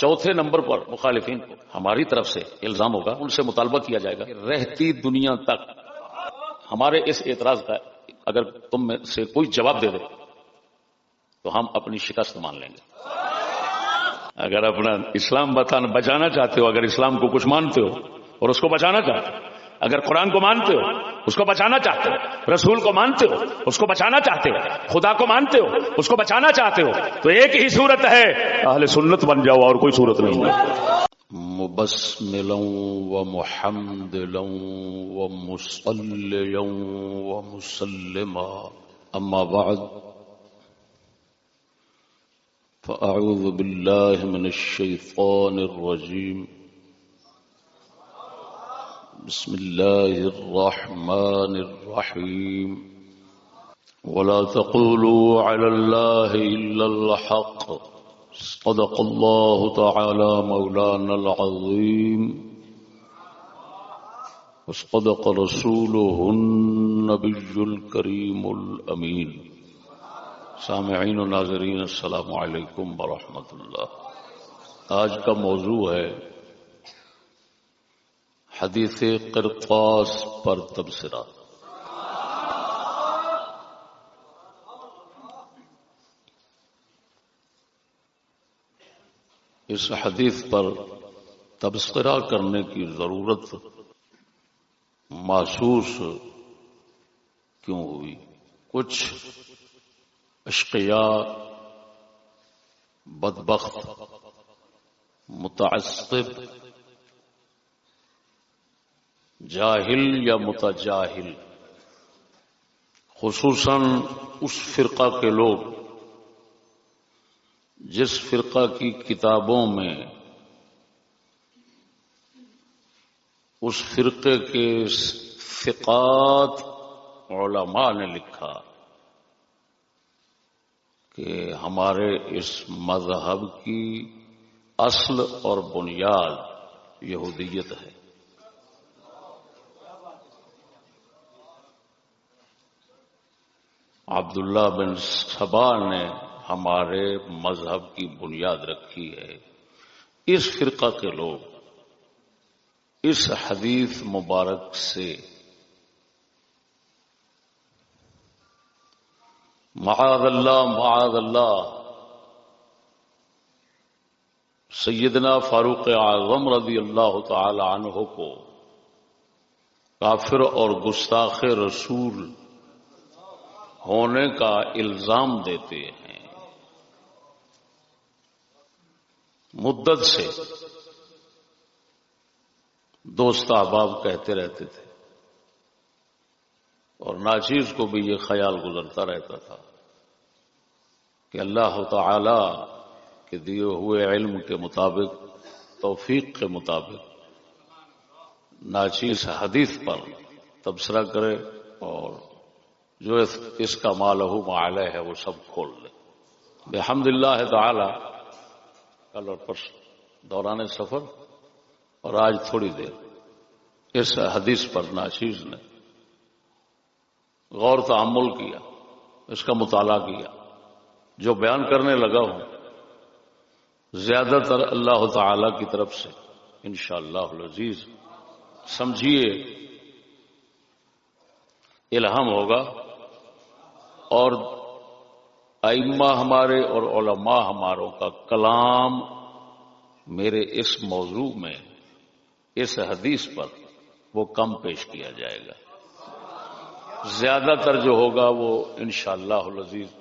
چوتھے نمبر پر مخالفین کو ہماری طرف سے الزام ہوگا، ان سے مطالبہ کیا جائے گا کہ رہتی دنیا تک ہمارے اس اعتراض کا اگر تم میں سے کوئی جواب دے دے، تو ہم اپنی شکست مان لیں گے۔ اگر اپنا اسلام بتانا بچانا چاہتے ہو، اگر اسلام کو کچھ مانتے ہو اور اس کو بچانا چاہتے ہو اگر قرآن کو مانتے ہو، اس کو بچانا چاہتے ہو، رسول کو مانتے ہو، اس کو بچانا چاہتے ہو، خدا کو مانتے ہو، اس کو بچانا چاہتے ہو، تو ایک ہی صورت ہے۔ اہل سنت بن جاؤ، اور کوئی صورت نہیں ہے۔ مبسملا ومحمدلا ومصليا ومسلما أما بعد فأعوذ بالله من الشيطان الرجيم بسم الله الرحمن الرحيم. ولا تقولوا على الله إلا الحق. صدق الله تعالى مولانا العظيم. وصدق رسوله النبي الكريم الأمين. سامعین و ناظرین، السلام علیکم ورحمۃ اللہ. آج کا موضوع ہے حدیث قرطاس پر تبصرہ۔ اس حدیث پر تبصرہ کرنے کی ضرورت محسوس کیوں ہوئی؟ کچھ اشقیاء بدبخت، متعصب جاہل یا متجاہل۔ خصوصاً اس فرقہ کے لوگ جس فرقہ کی کتابوں میں اس فرقے کے فقات علماء نے لکھا کہ ہمارے اس مذہب کی اصل اور بنیاد یہودیت ہے۔ عبداللہ بن سبا نے ہمارے مذہب کی بنیاد رکھی ہے۔ اس فرقہ کے لوگ اس حدیث مبارک سے معاذ اللہ معاذ اللہ، سیدنا فاروق اعظم رضی اللہ تعالی عنہ کو کافر اور گستاخ رسول ہونے کا الزام دیتے ہیں۔ مدت سے دوست احباب کہتے رہتے تھے اور ناچیز کو بھی یہ خیال گزرتا رہتا تھا کہ اللہ تعالی کے دیے ہوئے علم کے مطابق، توفیق کے مطابق ناچیز حدیث پر تبصرہ کرے اور جو اس کا مالہ معالہ ہے، وہ سب کھول لے۔ بحمد اللہ تعالی، کل اور پرس دوران سفر، اور آج تھوڑی دیر۔ اس حدیث پر ناچیز نے غور تعمل کیا، اس کا مطالعہ کیا۔ جو بیان کرنے لگا ہوں، زیادہ تر اللہ تعالی کی طرف سے، انشاءاللہ اللہ عزیز سمجھیے الہام ہوگا۔ اور ائمہ ہمارے اور علماء ہماروں کا کلام میرے اس موضوع میں، اس حدیث پر وہ کم پیش کیا جائے گا۔ زیادہ تر جو ہوگا وہ انشاءاللہ اللہ عزیز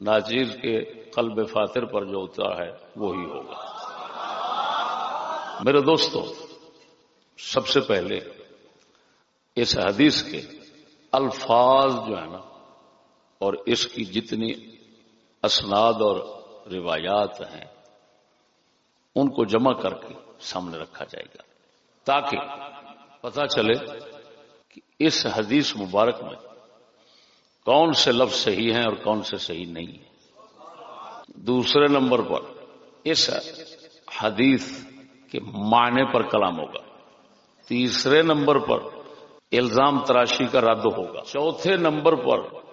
ناجیز کے قلب فاتر پر جو ہوتا ہے وہی ہوگا۔ میرے دوستو، سب سے پہلے اس حدیث کے الفاظ جو ہے نا اور اس کی جتنی اسناد اور روایات ہیں، ان کو جمع کر کے سامنے رکھا جائے گا، تاکہ پتا چلے کہ اس حدیث مبارک میں کون سے لفظ صحیح ہیں اور کون سے صحیح نہیں ہیں۔ دوسرے نمبر پر اس حدیث کے معنی پر کلام ہوگا۔ تیسرے نمبر پر الزام تراشی کا رد ہوگا۔ چوتھے نمبر پر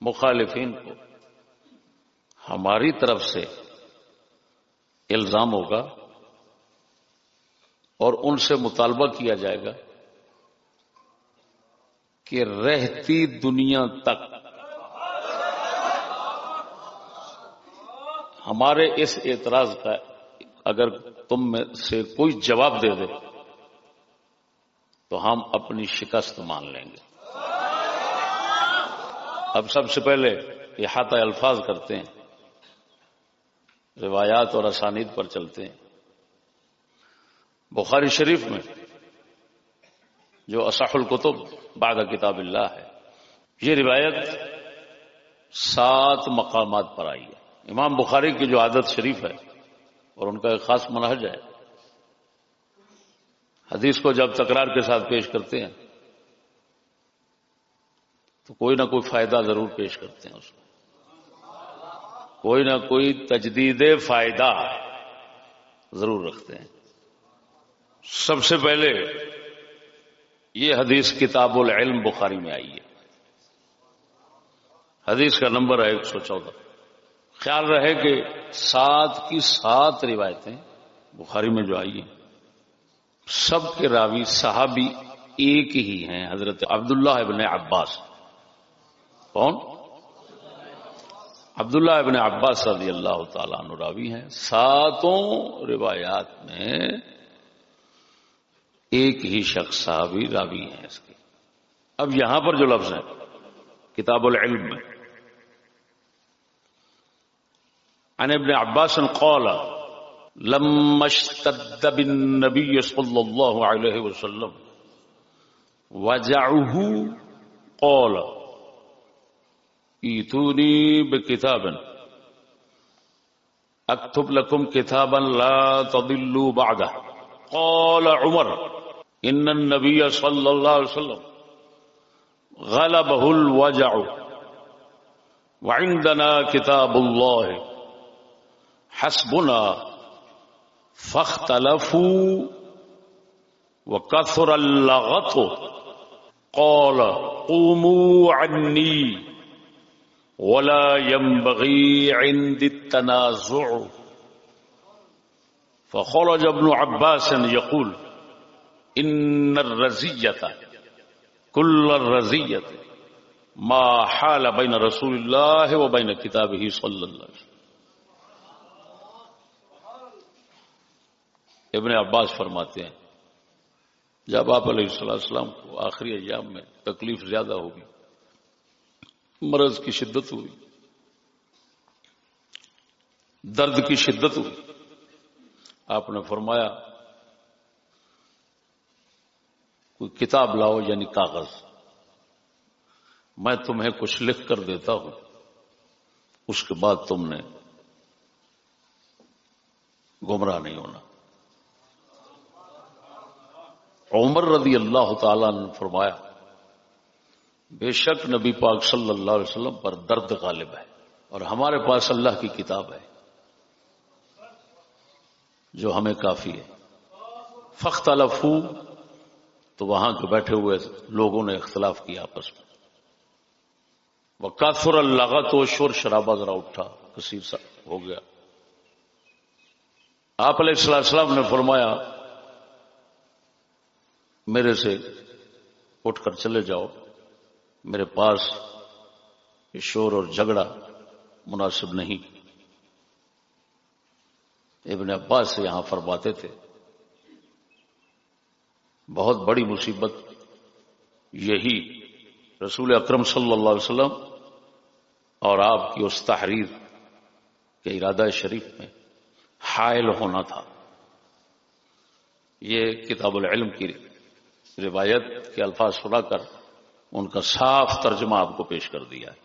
مخالفین کو ہماری طرف سے الزام ہوگا اور ان سے مطالبہ کیا جائے گا کہ رہتی دنیا تک ہمارے اس اعتراض کا اگر تم میں سے کوئی جواب دے دے تو ہم اپنی شکست مان لیں گے۔ اب سب سے پہلے احاطہ الفاظ کرتے ہیں۔ روایات اور اسانید پر چلتے ہیں۔ بخاری شریف میں جو اصح القتب بعد کتاب اللہ ہے، یہ روایت سات مقامات پر آئی ہے۔ امام بخاری کی جو عادت شریف ہے اور ان کا ایک خاص منہج ہے، حدیث کو جب تکرار کے ساتھ پیش کرتے ہیں تو کوئی نہ کوئی فائدہ ضرور پیش کرتے ہیں اس کو۔ کوئی نہ کوئی تجدید فائدہ ضرور رکھتے ہیں۔ سب سے پہلے یہ حدیث کتاب العلم بخاری میں آئی ہے۔ حدیث کا نمبر ہے ایک سو چودہ۔ خیال رہے کہ سات کی سات روایتیں بخاری میں جو آئی ہیں، سب کے راوی صحابی ایک ہی ہیں، حضرت عبداللہ ابن عباس۔ کون؟ عبداللہ ابن عباس رضی اللہ تعالیٰ عنہ راوی ہیں۔ ساتوں روایات میں ایک ہی شخص صحابی راوی ہیں اس کے۔ اب یہاں پر جو لفظ ہے کتاب العلم میں۔ عن ابن عباس قال، لما اشتد بالنبي صلى الله عليه وسلم، وجعه قال ایتونی بکتاب اکتب لکم کتابا لا تضلوا بعده۔ قال عمر، ان النبي صلى الله عليه وسلم غلبه الوجع۔ وعندنا كتاب الله حسبنا فاختلفوا وكثر اللغط قال، قوموا عني ولا ينبغي عند التنازع. فخرج ابن عباس يقول، إن الرزية، كل الرزية، ما حال بين رسول الله وبين كتابه صلى الله عليه وسلم. ابن عباس فرماتے ہیں، جب آپ علیہ السلام کو آخری ایام میں تکلیف زیادہ ہوگی مرض کی شدت ہوئی، درد کی شدت ہوئی۔ آپ نے فرمایا، کوئی کتاب لاؤ یعنی کاغذ۔ میں تمہیں کچھ لکھ کر دیتا ہوں، اس کے بعد تم نے گمراہ نہیں ہونا۔ عمر رضی اللہ تعالی نے فرمایا بے شک نبی پاک صلی اللہ علیہ وسلم پر درد غالب ہے اور ہمارے پاس اللہ کی کتاب ہے جو ہمیں کافی ہے۔ فخت الفو تو وہاں کے بیٹھے ہوئے لوگوں نے اختلاف کیا آپس میں۔ وہ کافر اللہ تو شور شرابہ ذرا اٹھا، کثیر سا ہو گیا۔ آپ علیہ السلام نے فرمایا، میرے سے اٹھ کر چلے جاؤ۔ میرے پاس یہ شور اور جھگڑا مناسب نہیں۔ ابن عباس سے یہاں فرماتے تھے، بہت بڑی مصیبت یہی رسول اکرم صلی اللہ علیہ وسلم اور آپ کی اس تحریر کے ارادہ شریف میں حائل ہونا تھا۔ یہ کتاب العلم کی روایت کے الفاظ سنا کر ان کا صاف ترجمہ آپ کو پیش کر دیا ہے۔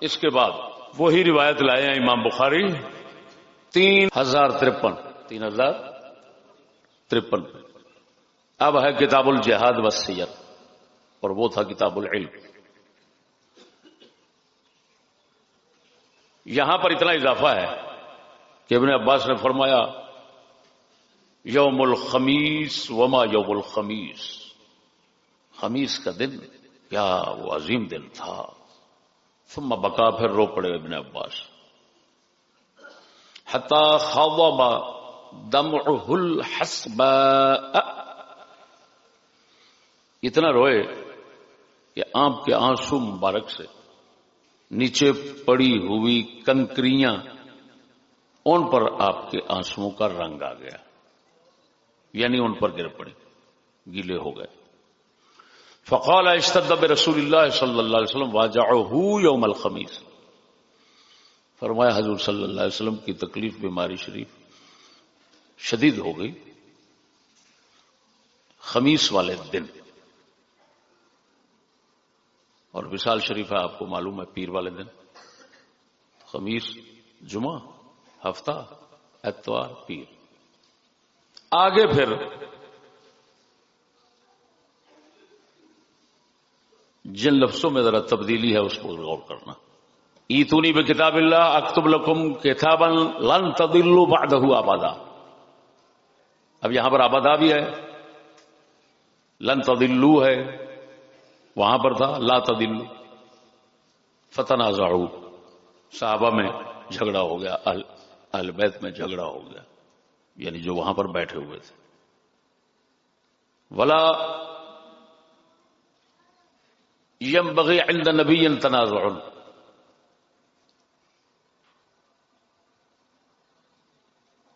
اس کے بعد وہی روایت لائے ہیں امام بخاری۔ تین ہزار ترپن، تین ہزار ترپن۔ اب ہے کتاب الجہاد وسیعت اور وہ تھا کتاب العلم۔ یہاں پر اتنا اضافہ ہے کہ ابن عباس نے فرمایا، یوم الخمیس وما یوم الخمیس۔ خمیس کا دن کیا وہ عظیم دن تھا۔ ثم بکا پھر رو پڑے ابن عباس۔ حتا خواب دمعه الحسباء اتنا روئے کہ آپ کے آنسو مبارک سے نیچے پڑی ہوئی کنکریاں ان پر آپ کے آنسو کا رنگ آ گیا یعنی ان پر گر پڑی گیلے ہو گئے۔ فقال اشتدب رسول اللہ صلی اللہ علیہ وسلم واجعہ یوم الخمیس فرمایا حضور صلی اللہ علیہ وسلم کی تکلیف بیماری شریف شدید ہو گئی۔ خمیس والے دن۔ اور وشال شریف ہے، آپ کو معلوم ہے، پیر والے دن۔ خمیس جمعہ، ہفتہ، اتوار، پیر۔ آگے پھر جن لفظوں میں ذرا تبدیلی ہے اس کو غور کرنا۔ ایتونی بے کتاب اللہ اکتب لکم کتاب لن تدلو بعدہ آبادا۔ اب یہاں پر آبادا بھی ہے۔ لن تدلو ہے۔ وہاں پر تھا لا تدلو فتنا زاڑو صحابہ میں جھگڑا ہو گیا اہل بیت میں جھگڑا ہو گیا۔ یعنی جو وہاں پر بیٹھے ہوئے تھے۔ ولا یم بغی عند نبی تنازع.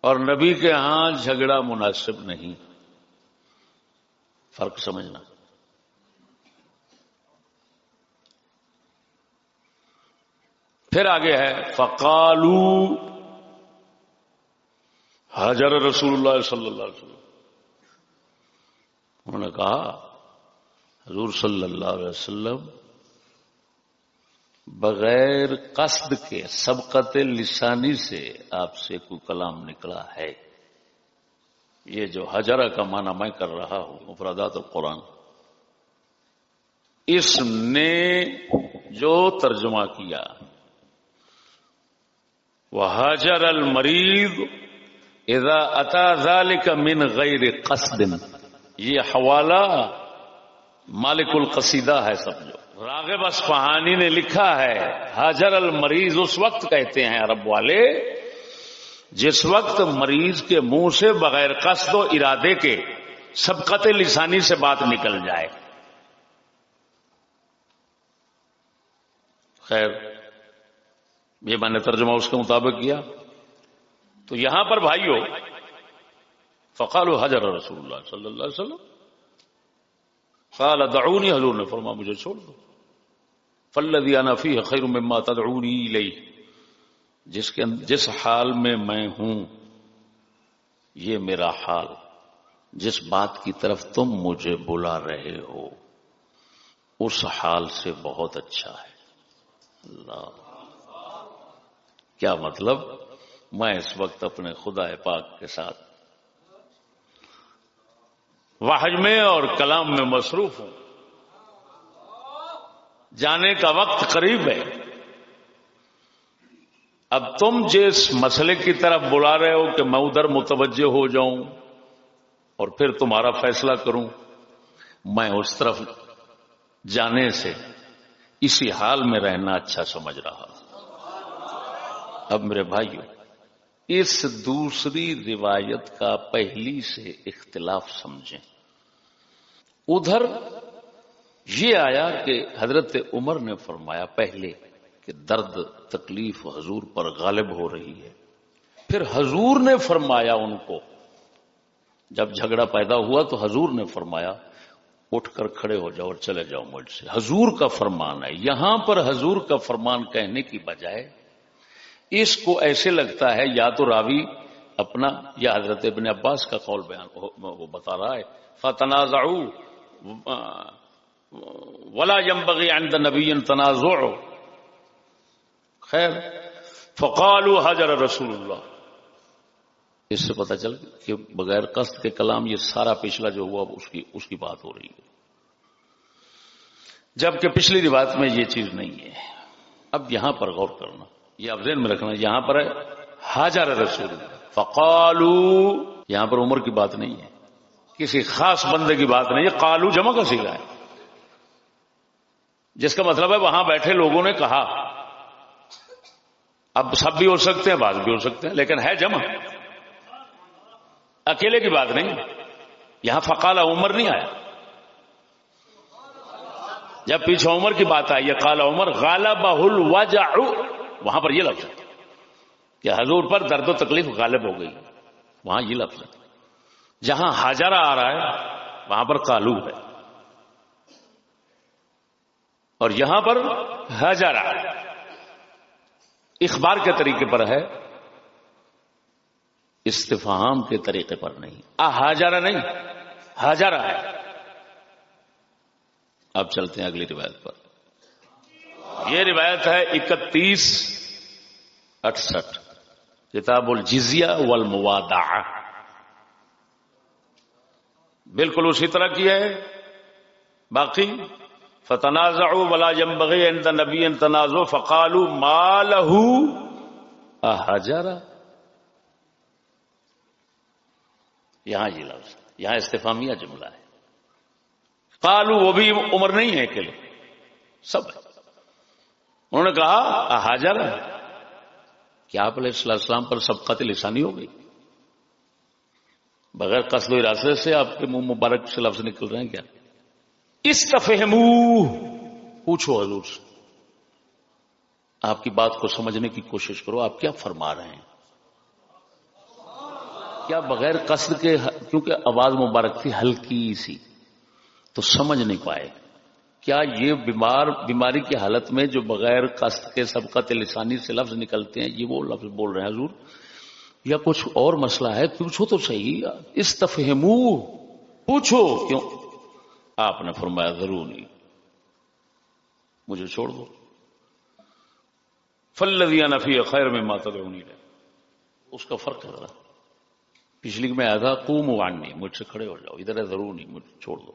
اور نبی کے ہاں جھگڑا مناسب نہیں. فرق سمجھنا. پھر آگے ہے فقالو حضر رسول اللہ صلی اللہ علیہ وسلم۔ انہوں نے کہا حضور صلی اللہ علیہ وسلم بغیر قصد کے سبقت لسانی سے آپ سے کوئی کلام نکلا ہے۔ یہ جو حجرہ کا معنی میں کر رہا ہوں، مفردات قرآن اس نے جو ترجمہ کیا، وہ حجر المریض اذا اتا ذلك من غیر قصد۔ یہ حوالہ مالک القصیدہ ہے سمجھو راغب اسفہانی نے لکھا ہے حجر المریض اس وقت کہتے ہیں عرب والے، جس وقت مریض کے منہ سے بغیر قصد و ارادے کے سبقت لسانی سے بات نکل جائے۔ خیر، یہ میں نے ترجمہ اس کے مطابق کیا۔ تو یہاں پر بھائیو فقال حجر رسول اللہ صلی اللہ علیہ وسلم۔ قال، دعونی حضور نے فرما، مجھے چھوڑ دو۔ فلدی انفی خیر مما تدعونی لئی جس کے جس حال میں میں ہوں، یہ میرا حال۔ جس بات کی طرف تم مجھے بلا رہے ہو، اس حال سے بہت اچھا ہے۔ اللہ۔ کیا مطلب؟ میں اس وقت اپنے خدا پاک کے ساتھ واحج میں اور کلام میں مصروف ہوں۔ جانے کا وقت قریب ہے۔ اب تم جس مسئلے کی طرف بلا رہے ہو کہ میں ادھر متوجہ ہو جاؤں اور پھر تمہارا فیصلہ کروں، میں اس طرف جانے سے اسی حال میں رہنا اچھا سمجھ رہا۔ اب میرے بھائیوں اس دوسری روایت کا پہلی سے اختلاف سمجھیں۔ ادھر یہ آیا کہ حضرت عمر نے فرمایا پہلے کہ درد تکلیف حضور پر غالب ہو رہی ہے۔ پھر حضور نے فرمایا ان کو۔ جب جھگڑا پیدا ہوا تو حضور نے فرمایا، اٹھ کر کھڑے ہو جاؤ اور چلے جاؤ مجھ سے۔ حضور کا فرمان ہے۔ یہاں پر حضور کا فرمان کہنے کی بجائے اس کو ایسے لگتا ہے، یا تو راوی اپنا، یا حضرت ابن عباس کا قول بیان وہ بتا رہا ہے۔ فتنازع ولا ينبغي عند نبی تنازع خیر، فقالوا حجر رسول اللہ اس سے پتہ چل کہ بغیر قصد کے کلام یہ سارا پچھلا جو ہوا اس کی اس کی بات ہو رہی ہے۔ جبکہ پچھلی روایت میں یہ چیز نہیں ہے۔ اب یہاں پر غور کرنا۔ یہ آپ ذہن میں رکھنا یہاں پر ہے حاجر رسول فقالو، یہاں پر عمر کی بات نہیں ہے۔ کسی خاص بندے کی بات نہیں ہے، قالو جمع کا سیکھا ہے۔ جس کا مطلب ہے وہاں بیٹھے لوگوں نے کہا۔ اب سب بھی ہو سکتے ہیں، بعض بھی ہو سکتے ہیں، لیکن ہے جمع۔ اکیلے کی بات نہیں۔ یہاں فقال عمر نہیں آیا۔ جب پیچھے عمر کی بات آئی یہ کالا عمر غالب الوجع وہاں پر یہ لفظ ہے کہ حضور پر درد و تکلیف غالب ہو گئی۔ وہاں یہ لفظ ہے۔ جہاں ہاجرہ آ رہا ہے، وہاں پر کالو ہے۔ اور یہاں پر ہزارہ اخبار کے طریقے پر ہے۔ استفہام کے طریقے پر نہیں۔ ہاجارہ نہیں۔ ہزارہ ہے۔ اب چلتے ہیں اگلی روایت پر۔ یہ روایت ہے اکتیس اٹسٹھ کتاب الجزیہ والموادع بالکل اسی طرح کی ہے۔ باقی فتنازع ولا ينبغي عند نبی تنازع، فقالوا ما له احجر۔ یہاں یہ لفظ، یہاں استفامیہ جملہ ہے۔ قالو وہ بھی عمر نہیں ہے اکیلے۔ سب۔ انہوں نے کہا حاجر کیا آپ علیہ السلام پر سبقت لسانی ہو گئی؟ بغیر قصد و اراسے سے آپ کے منہ مبارک سے لفظ نکل رہے ہیں کیا؟ اس پوچھو حضور سے۔ آپ کی بات کو سمجھنے کی کوشش کرو، آپ کیا فرما رہے ہیں؟ کیا بغیر قصد کے، کیونکہ آواز مبارک تھی ہلکی سی، تو سمجھ نہیں پائے۔ کیا یہ بیمار بیماری کی حالت میں جو بغیر قصد کے سبقت لسانی سے لفظ نکلتے ہیں، یہ وہ لفظ بول رہے ہیں حضور؟ یا کچھ اور مسئلہ ہے؟ پوچھو تو صحیح، استفہمو، پوچھو کیوں؟ آپ نے فرمایا ضرور نہیں۔ مجھے چھوڑ دو۔ فلدیا نفی خیر میں ماتا نہیں اس کا فرق ہے پچھلی میں آیا تھا کو موانی مجھ سے کھڑے ہو جاؤ، ادھر ہے، ضرور نہیں مجھے چھوڑ دو۔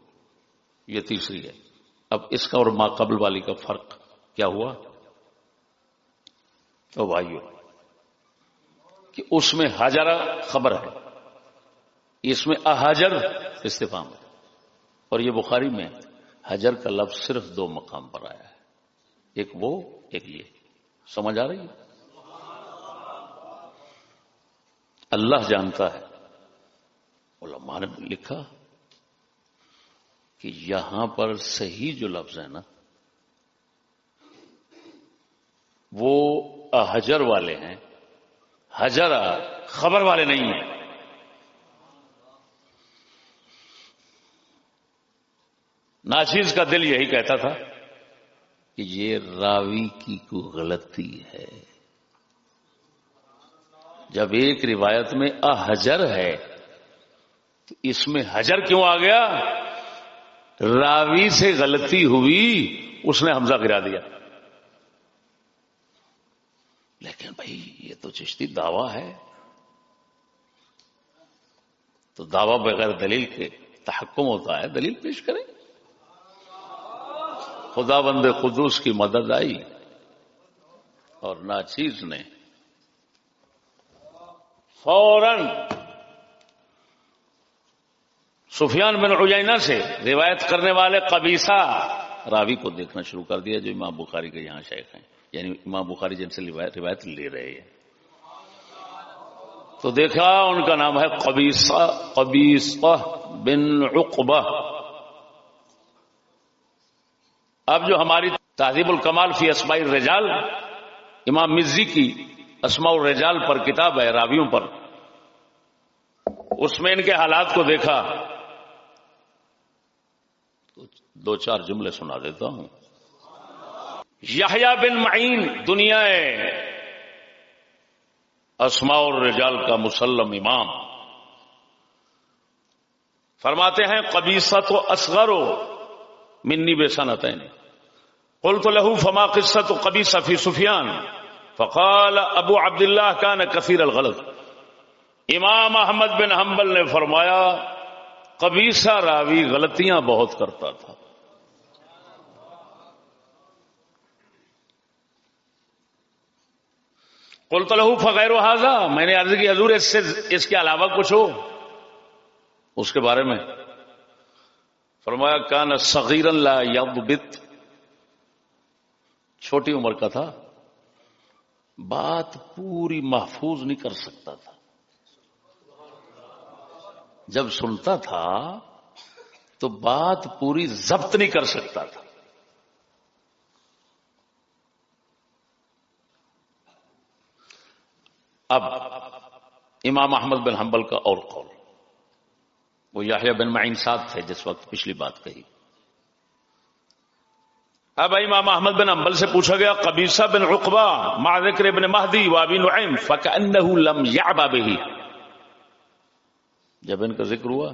یہ تیسری ہے۔ اب اس کا اور ماں قبل والی کا فرق کیا ہوا؟ تو بھائیو، کہ اس میں ہاجرہ خبر ہے، اس میں احاجر استفام ہے۔ اور یہ بخاری میں حجر کا لفظ صرف دو مقام پر آیا ہے، ایک وہ، ایک یہ۔ سمجھ آ رہی ہے؟ اللہ جانتا ہے، علماء نے لکھا کہ یہاں پر صحیح جو لفظ ہے نا، وہ حجر والے ہیں، حجر خبر والے نہیں ہیں۔ ناچیز کا دل یہی کہتا تھا کہ یہ راوی کی کو غلطی ہے۔ جب ایک روایت میں احجر ہے، تو اس میں حجر کیوں آ گیا؟ راوی سے غلطی ہوئی، اس نے حمزہ گرا دیا۔ لیکن بھائی، یہ تو چشتی دعویٰ ہے۔ تو دعویٰ بغیر دلیل کے تحکم ہوتا ہے، دلیل پیش کریں۔ خدا بند قدوس کی مدد آئی اور ناچیز نے فوراً سفیان بن عجینہ سے روایت کرنے والے قبیسہ راوی کو دیکھنا شروع کر دیا جو امام بخاری کے یہاں شیخ ہیں۔ یعنی امام بخاری جن سے روایت لے رہے ہیں۔ تو دیکھا ان کا نام ہے قبیصہ قبیصہ بن عقبہ۔ اب جو ہماری تہذیب الکمال فی اسماء الرجال، امام مزی کی اسماء الرجال پر کتاب ہے راویوں پر۔ اس میں ان کے حالات کو دیکھا۔ دو چار جملے سنا دیتا ہوں۔ یحییٰ بن معین، دنیا اسماء الرجال کا مسلم امام۔ فرماتے ہیں قبیصہ تو اصغر منی بے صنعت قلت له، فما قصة قبیصہ فی سفیان۔ فقال، ابو عبد اللہ کا کثیر الغلط۔ امام احمد بن حنبل نے فرمایا، قبیصہ راوی غلطیاں بہت کرتا تھا۔ کل تو لہو فغیر میں نے عرض کی، حضور، اس سے، اس کے علاوہ کچھ ہو؟ اس کے بارے میں فرمایا، کان صغیر اللہ چھوٹی عمر کا تھا، بات پوری محفوظ نہیں کر سکتا تھا۔ جب سنتا تھا تو بات پوری ضبط نہیں کر سکتا تھا۔ اب امام احمد بن حنبل کا اور قول۔ وہ یاہیا بن معین ساتھ تھے جس وقت پچھلی بات کہی۔ اب امام احمد بن امبل سے پوچھا گیا، قبیصہ بن رقبا مع ذکر ابن مہدی وابی نعیم فکأنہ لم یعبا بہی۔ جب ان کا ذکر ہوا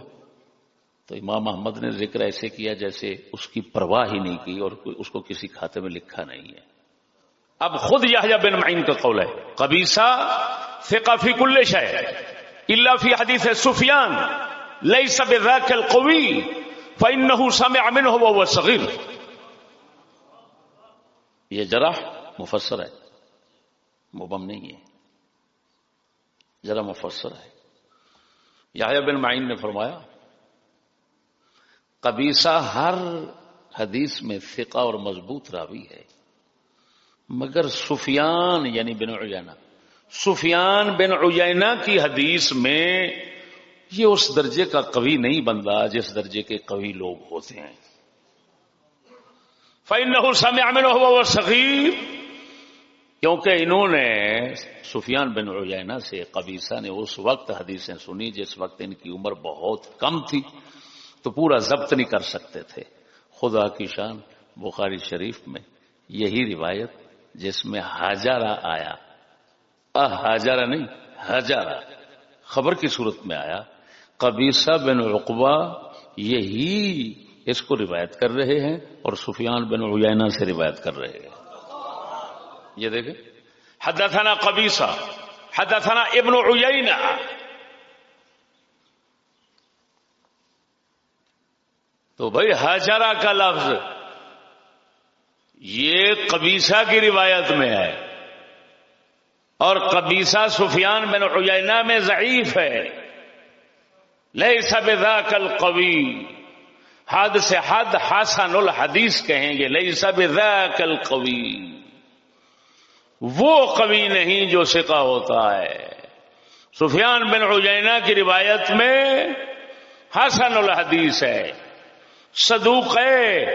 تو امام احمد نے ذکر ایسے کیا جیسے اس کی پرواہ ہی نہیں کی اور اس کو کسی کھاتے میں لکھا نہیں ہے۔ اب خود یحییٰ بن معین کا قول ہے، قبیصہ ثقہ فی کل شے الا فی حدیث سفیان لیس بذاک القوی فانه سمع منه وهو صغیر یہ جرح مفسر ہے مبم نہیں ہے۔ ذرا مفسر ہے۔ یا بن معین نے فرمایا کبیسا ہر حدیث میں فقہ اور مضبوط راوی ہے، مگر سفیان یعنی بن عیینہ۔ سفیان بن عیینہ کی حدیث میں یہ اس درجے کا قوی نہیں بنتا جس درجے کے قوی لوگ ہوتے ہیں۔ فَإِنَّهُ سَمِعَ مِنْهُ وَهُوَ صَغِيرٌ۔ کیونکہ انہوں نے سفیان بن عیینہ سے قبیصہ نے اس وقت حدیثیں سنی جس وقت ان کی عمر بہت کم تھی، تو پورا ضبط نہیں کر سکتے تھے۔ خدا کی شان، بخاری شریف میں یہی روایت جس میں ہاجارہ آیا۔ ہاجارہ نہیں ہزارہ خبر کی صورت میں آیا، قبیصہ بن رقبہ یہی اس کو روایت کر رہے ہیں اور سفیان بن عیینہ سے روایت کر رہے ہیں۔ یہ دیکھیں۔ حدثنا قبیصہ، حدثنا ابن عیینہ۔ تو بھائی ہاجرہ کا لفظ یہ قبیصہ کی روایت میں ہے۔ اور قبیصہ سفیان بن عیینہ میں ضعیف ہے. لئی سب کل قبی حد سے حد حسن الحدیث کہیں گے لئی سب کل قوی وہ قوی نہیں جو سکا ہوتا ہے. سفیان بن عجینہ کی روایت میں حسن الحدیث ہے. صدوق ہے.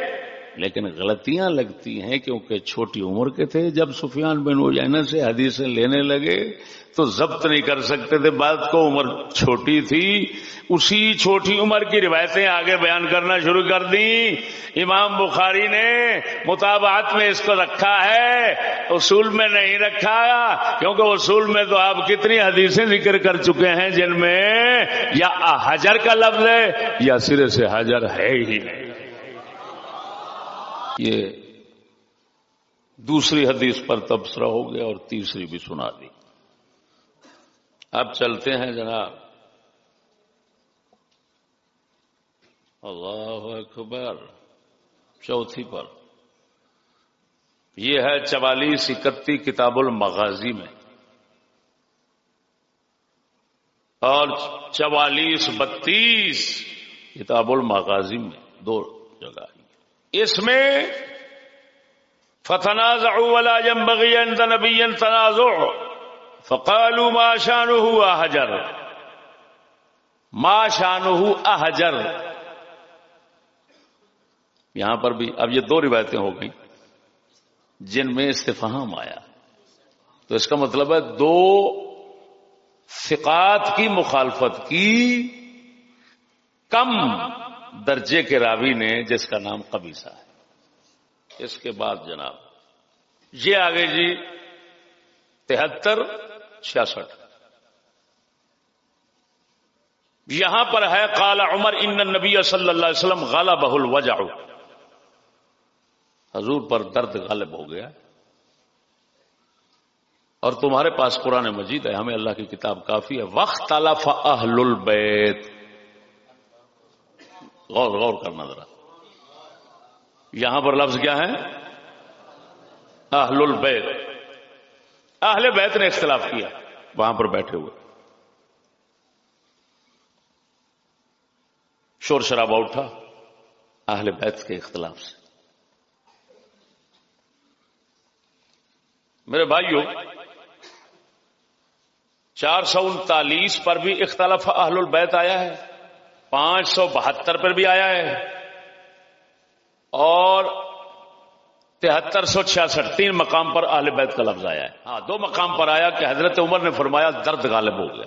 لیکن غلطیاں لگتی ہیں کیونکہ چھوٹی عمر کے تھے۔ جب سفیان بن اجینا سے حدیثیں لینے لگے تو ضبط نہیں کر سکتے تھے۔ بات کو عمر چھوٹی تھی۔ اسی چھوٹی عمر کی روایتیں آگے بیان کرنا شروع کر دی امام بخاری نے مطابعات میں اس کو رکھا ہے۔ اصول میں نہیں رکھا، کیونکہ اصول میں تو آپ کتنی حدیثیں ذکر کر چکے ہیں جن میں یا حجر کا لفظ ہے یا سرے سے حجر ہے ہی نہیں۔ یہ دوسری حدیث پر تبصرہ ہو گیا اور تیسری بھی سنا دی۔ اب چلتے ہیں جناب۔ اللہ اکبر۔ چوتھی پر۔ یہ ہے چوالیس اکتی کتاب المغازی میں۔ اور چوالیس بتیس کتاب المغازی میں۔ دو جگہ۔ اس میں فتناز ولا ينبغي عند نبي تنازع فقالوا ما شانه احجر ما شانه احجر یہاں پر بھی اب یہ دو روایتیں ہو گئی جن میں استفہام آیا تو اس کا مطلب ہے دو فقات کی مخالفت کی کم درجے کے راوی نے جس کا نام قبیصہ ہے۔ اس کے بعد جناب، یہ آگے جی تہتر، چھیاسٹھ۔ یہاں پر ہے کالا عمر، ان نبی صلی اللہ علیہ وسلم غالہ بہل وجہ حضور پر درد غالب ہو گیا۔ اور تمہارے پاس قرآن مجید ہے، ہمیں اللہ کی کتاب کافی ہے۔ وقت تالا اہل البیت غور غور کرنا ذرا۔ یہاں پر لفظ کیا ہے؟ اہل البیت۔ اہل بیت نے اختلاف کیا، وہاں پر بیٹھے ہوئے۔ شور شرابہ اٹھا، اہل بیت کے اختلاف سے۔ میرے بھائیوں چار سو انتالیس پر بھی اختلاف اہل البیت آیا ہے۔ پانچ سو بہتر پر بھی آیا ہے اور تہتر سو چھیاسٹھ، تین مقام پر اہل بیت کا لفظ آیا ہے۔ ہاں دو مقام پر آیا کہ حضرت عمر نے فرمایا درد غالب ہو گیا۔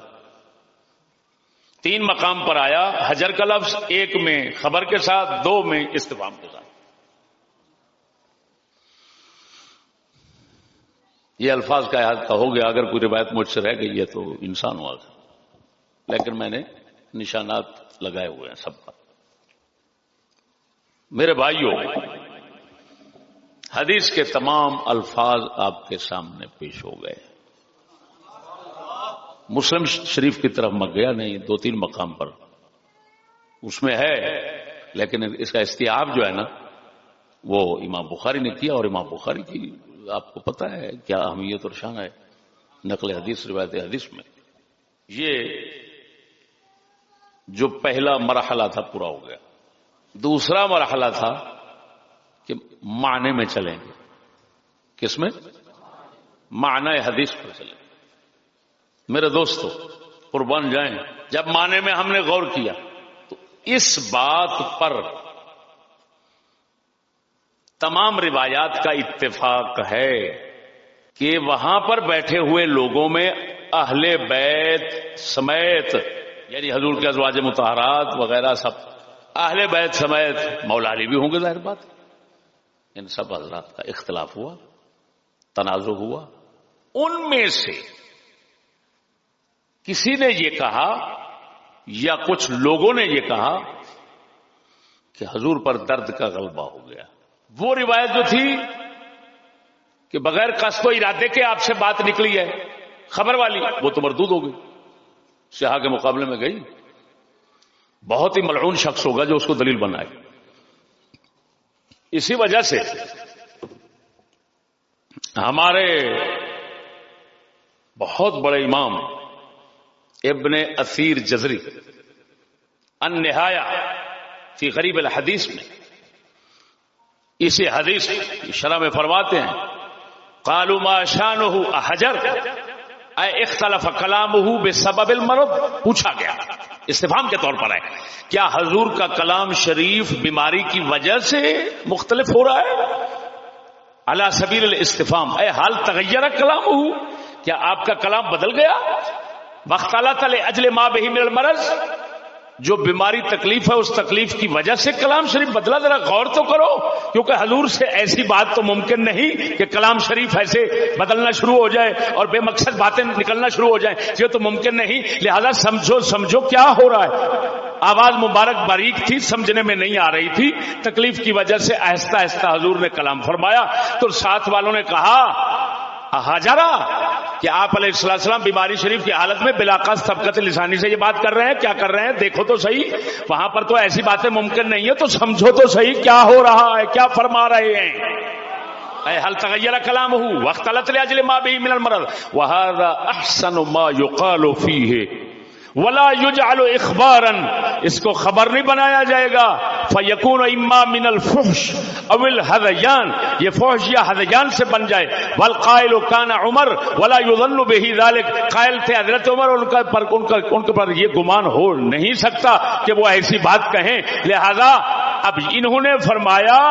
تین مقام پر آیا حجر کا لفظ، ایک میں خبر کے ساتھ، دو میں استفام کے ساتھ۔ یہ الفاظ کا کا ہو گیا، اگر کوئی روایت مجھ سے رہ گئی ہے تو انسان ہوا لیکن میں نے نشانات لگائے ہوئے ہیں سب کا میرے بھائیوں، حدیث کے تمام الفاظ آپ کے سامنے پیش ہو گئے۔ مسلم شریف کی طرف میں گیا، نہیں، دو تین مقام پر۔ اس میں ہے، لیکن اس کا استیاب جو ہے نا، وہ امام بخاری نے کیا اور امام بخاری کی آپ کو پتا ہے کیا اہمیت اور شان ہے نقل حدیث، روایت حدیث میں۔ یہ جو پہلا مرحلہ تھا پورا ہو گیا۔ دوسرا مرحلہ تھا کہ معنی میں چلیں گے۔ کس میں؟ معنی حدیث پر چلیں۔ میرے دوستو، قربان جائیں۔ جب معنی میں ہم نے غور کیا، تو اس بات پر تمام روایات کا اتفاق ہے کہ وہاں پر بیٹھے ہوئے لوگوں میں اہل بیت سمیت یعنی حضور کے ازواج متحرات وغیرہ سب اہل بیت سمیت مولالی بھی ہوں گے ظاہر بات۔ ان سب حضرات کا اختلاف ہوا، تنازع ہوا۔ ان میں سے کسی نے یہ کہا یا کچھ لوگوں نے یہ کہا کہ حضور پر درد کا غلبہ ہو گیا۔ وہ روایت جو تھی کہ بغیر قصد و ارادے کے آپ سے بات نکلی ہے، خبر والی، وہ تو مردود ہو گئی۔ سیاح کے مقابلے میں گئی، بہت ہی ملعون شخص ہوگا جو اس کو دلیل بنائے۔ اسی وجہ سے ہمارے بہت بڑے امام ابن اثیر جزری ان نہایا فی غریب الحدیث میں، اسی حدیث شرح میں فرماتے ہیں کالو ما شان حجر اے اختلاف کلام ہو بے سبب المرض، پوچھا گیا۔ استفام کے طور پر ہے۔ کیا حضور کا کلام شریف بیماری کی وجہ سے مختلف ہو رہا ہے؟ اللہ سبیر الاستفام اے حال تغیر کلام ہو کیا آپ کا کلام بدل گیا؟ وقت اللہ تعالی اجل ماں بہی من المرض۔ جو بیماری تکلیف ہے اس تکلیف کی وجہ سے کلام شریف بدلا ذرا غور تو کرو، کیونکہ حضور سے ایسی بات تو ممکن نہیں کہ کلام شریف ایسے بدلنا شروع ہو جائے اور بے مقصد باتیں نکلنا شروع ہو جائیں۔ یہ تو ممکن نہیں، لہذا سمجھو سمجھو کیا ہو رہا ہے۔ آواز مبارک باریک تھی، سمجھنے میں نہیں آ رہی تھی۔ تکلیف کی وجہ سے آہستہ آہستہ حضور نے کلام فرمایا۔ تو ساتھ والوں نے کہا ہاجارا کہ آپ علیہ السلام السلام بیماری شریف کی حالت میں بلاقا سبقت لسانی سے یہ بات کر رہے ہیں، کیا کر رہے ہیں؟ دیکھو تو صحیح، وہاں پر تو ایسی باتیں ممکن نہیں ہے تو سمجھو تو صحیح، کیا ہو رہا ہے، کیا فرما رہے ہیں؟ اے حل تغیر کلام ہوں وقت اللہ ما بھی من المرض وہذا احسن ما يقال فیہ۔ ولا یجعل اخبارا اس کو خبر نہیں بنایا جائے گا. فیکون اما من الفحش. او الحذیان یہ فحش یا حذیان سے بن جائے. والقائل کان عمر ولا یظن به ذلك. قائل تھے حضرت عمر، ان کا پر ان کا ان کے پر یہ گمان ہو نہیں سکتا کہ وہ ایسی بات کہیں. لہذا اب انہوں نے فرمایا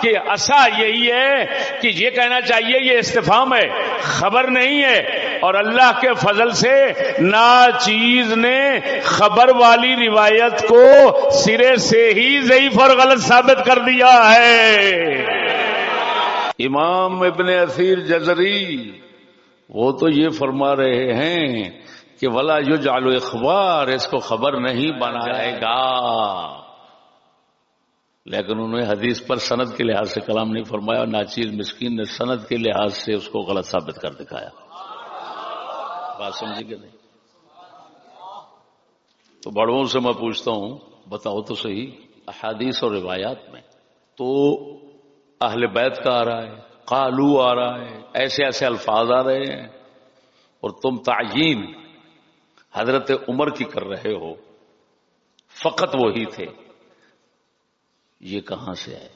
کہ ایسا یہی ہے کہ یہ کہنا چاہیے، یہ استفام ہے، خبر نہیں ہے اور اللہ کے فضل سے نا چیز نے خبر والی روایت کو سرے سے ہی ضعیف اور غلط ثابت کر دیا ہے۔ امام ابن اثیر جزری وہ تو یہ فرما رہے ہیں کہ ولا یو جالو اخبار اس کو خبر نہیں بنائے گا۔ لیکن انہوں نے حدیث پر سند کے لحاظ سے کلام نہیں فرمایا، ناچیز مسکین نے سند کے لحاظ سے اس کو غلط ثابت کر دکھایا۔ بات سمجھے کہ نہیں؟ تو بڑوں سے میں پوچھتا ہوں، بتاؤ تو صحیح، احادیث اور روایات میں تو اہل بیت کا آ رہا ہے، قالو آ رہا ہے، ایسے ایسے الفاظ آ رہے ہیں، اور تم تعین حضرت عمر کی کر رہے ہو، فقط وہی تھے۔ یہ کہاں سے آئے؟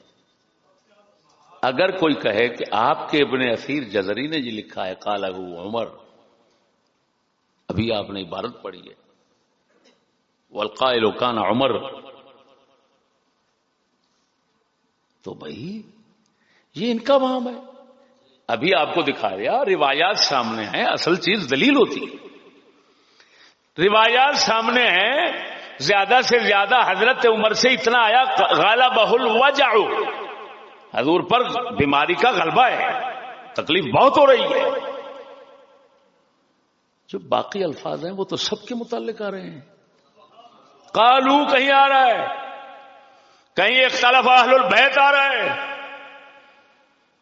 اگر کوئی کہے کہ آپ کے ابن اثیر جزری نے جی لکھا ہے کالا عمر، ابھی آپ نے عبارت پڑھی ہے۔ والقائل کان عمر. تو بھائی، یہ ان کا وام ہے۔ ابھی آپ کو دکھا دیا روایات سامنے ہیں، اصل چیز دلیل ہوتی ہے۔ روایات سامنے ہیں، زیادہ سے زیادہ حضرت عمر سے اتنا آیا غالہ بہل وجہ حضور پر بیماری کا غلبہ ہے، تکلیف بہت ہو رہی ہے۔ جو باقی الفاظ ہیں، وہ تو سب کے متعلق آ رہے ہیں۔ کالو کہیں آ رہا ہے؟ کہیں اختلاف اہل البیت آ رہا ہے؟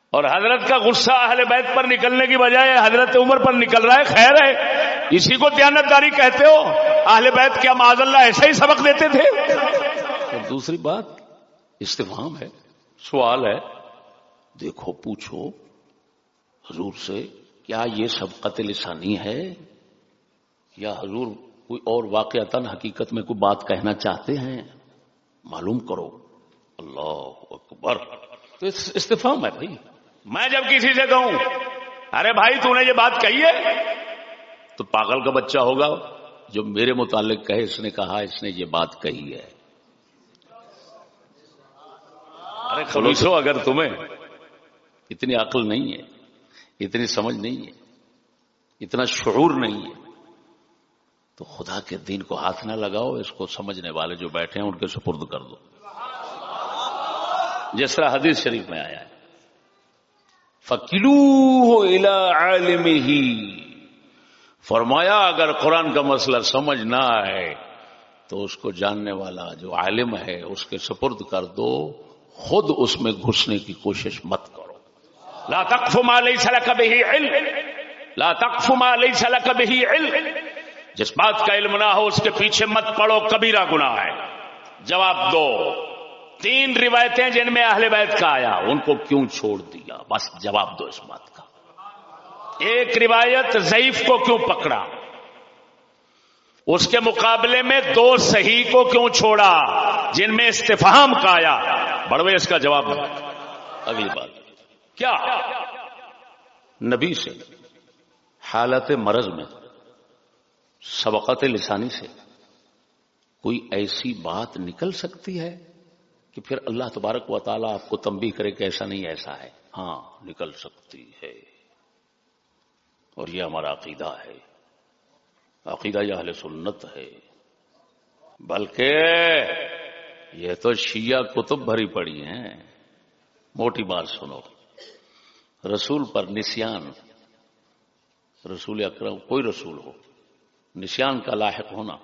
اور حضرت کا غصہ اہل بیت پر نکلنے کی بجائے حضرت عمر پر نکل رہا ہے؟ خیر ہے۔ اسی کو دیانتداری کہتے ہو؟ اہل بیت کیا معذ اللہ ایسا ہی سبق دیتے تھے؟ اور دوسری بات استفام ہے، سوال ہے۔ دیکھو، پوچھو۔ حضور سے، کیا یہ سب قتل لسانی ہے؟ یا حضور کوئی اور واقع حقیقت میں کوئی بات کہنا چاہتے ہیں معلوم کرو۔ اللہ اکبر۔ تو استفام ہے بھائی۔ میں جب کسی سے کہوں ارے بھائی تو نے یہ بات کہی ہے۔ تو پاگل کا بچہ ہوگا جو میرے متعلق کہے اس نے کہا اس نے یہ بات کہی ہے۔ ارے خلوصو اگر تمہیں۔ اتنی عقل نہیں ہے اتنی سمجھ نہیں ہے اتنا شعور نہیں ہے۔ تو خدا کے دین کو ہاتھ نہ لگاؤ، اس کو سمجھنے والے جو بیٹھے ہیں ان کے سپرد کر دو۔ جس طرح حدیث شریف میں آیا ہے۔ فکلو ہو عالم ہی فرمایا، اگر قرآن کا مسئلہ سمجھ نہ آئے، تو اس کو جاننے والا جو عالم ہے، اس کے سپرد کر دو۔ خود اس میں گھسنے کی کوشش مت کرو۔ لا تقف ما ليس لك به علم۔ لا تقف ما ليس لك به علم۔ جس بات کا علم نہ ہو اس کے پیچھے مت پڑو، کبیرہ گناہ ہے۔ جواب دو۔ تین روایتیں جن میں اہل بیت کا آیا، ان کو کیوں چھوڑ دیا؟ بس جواب دو اس بات کا۔ ایک روایت ضعیف کو کیوں پکڑا؟ اس کے مقابلے میں دو صحیح کو کیوں چھوڑا؟ جن میں استفہام کا آیا۔ بڑوے اس کا جواب۔ اگلی بات۔ کیا؟ نبی سے۔ حالت مرض میں۔ سبقت لسانی سے کوئی ایسی بات نکل سکتی ہے کہ پھر اللہ تبارک و تعالیٰ آپ کو تمبی کرے کہ ایسا نہیں، ایسا ہے؟ ہاں نکل سکتی ہے۔ اور یہ ہمارا عقیدہ ہے۔ عقیدہ یہ اہل سنت ہے۔ بلکہ یہ تو شیعہ کتب بھری پڑی ہیں۔ موٹی بات سنو۔ رسول پر نسیان، رسول اکرم، کوئی رسول ہو۔ نشان کا لاحق ہونا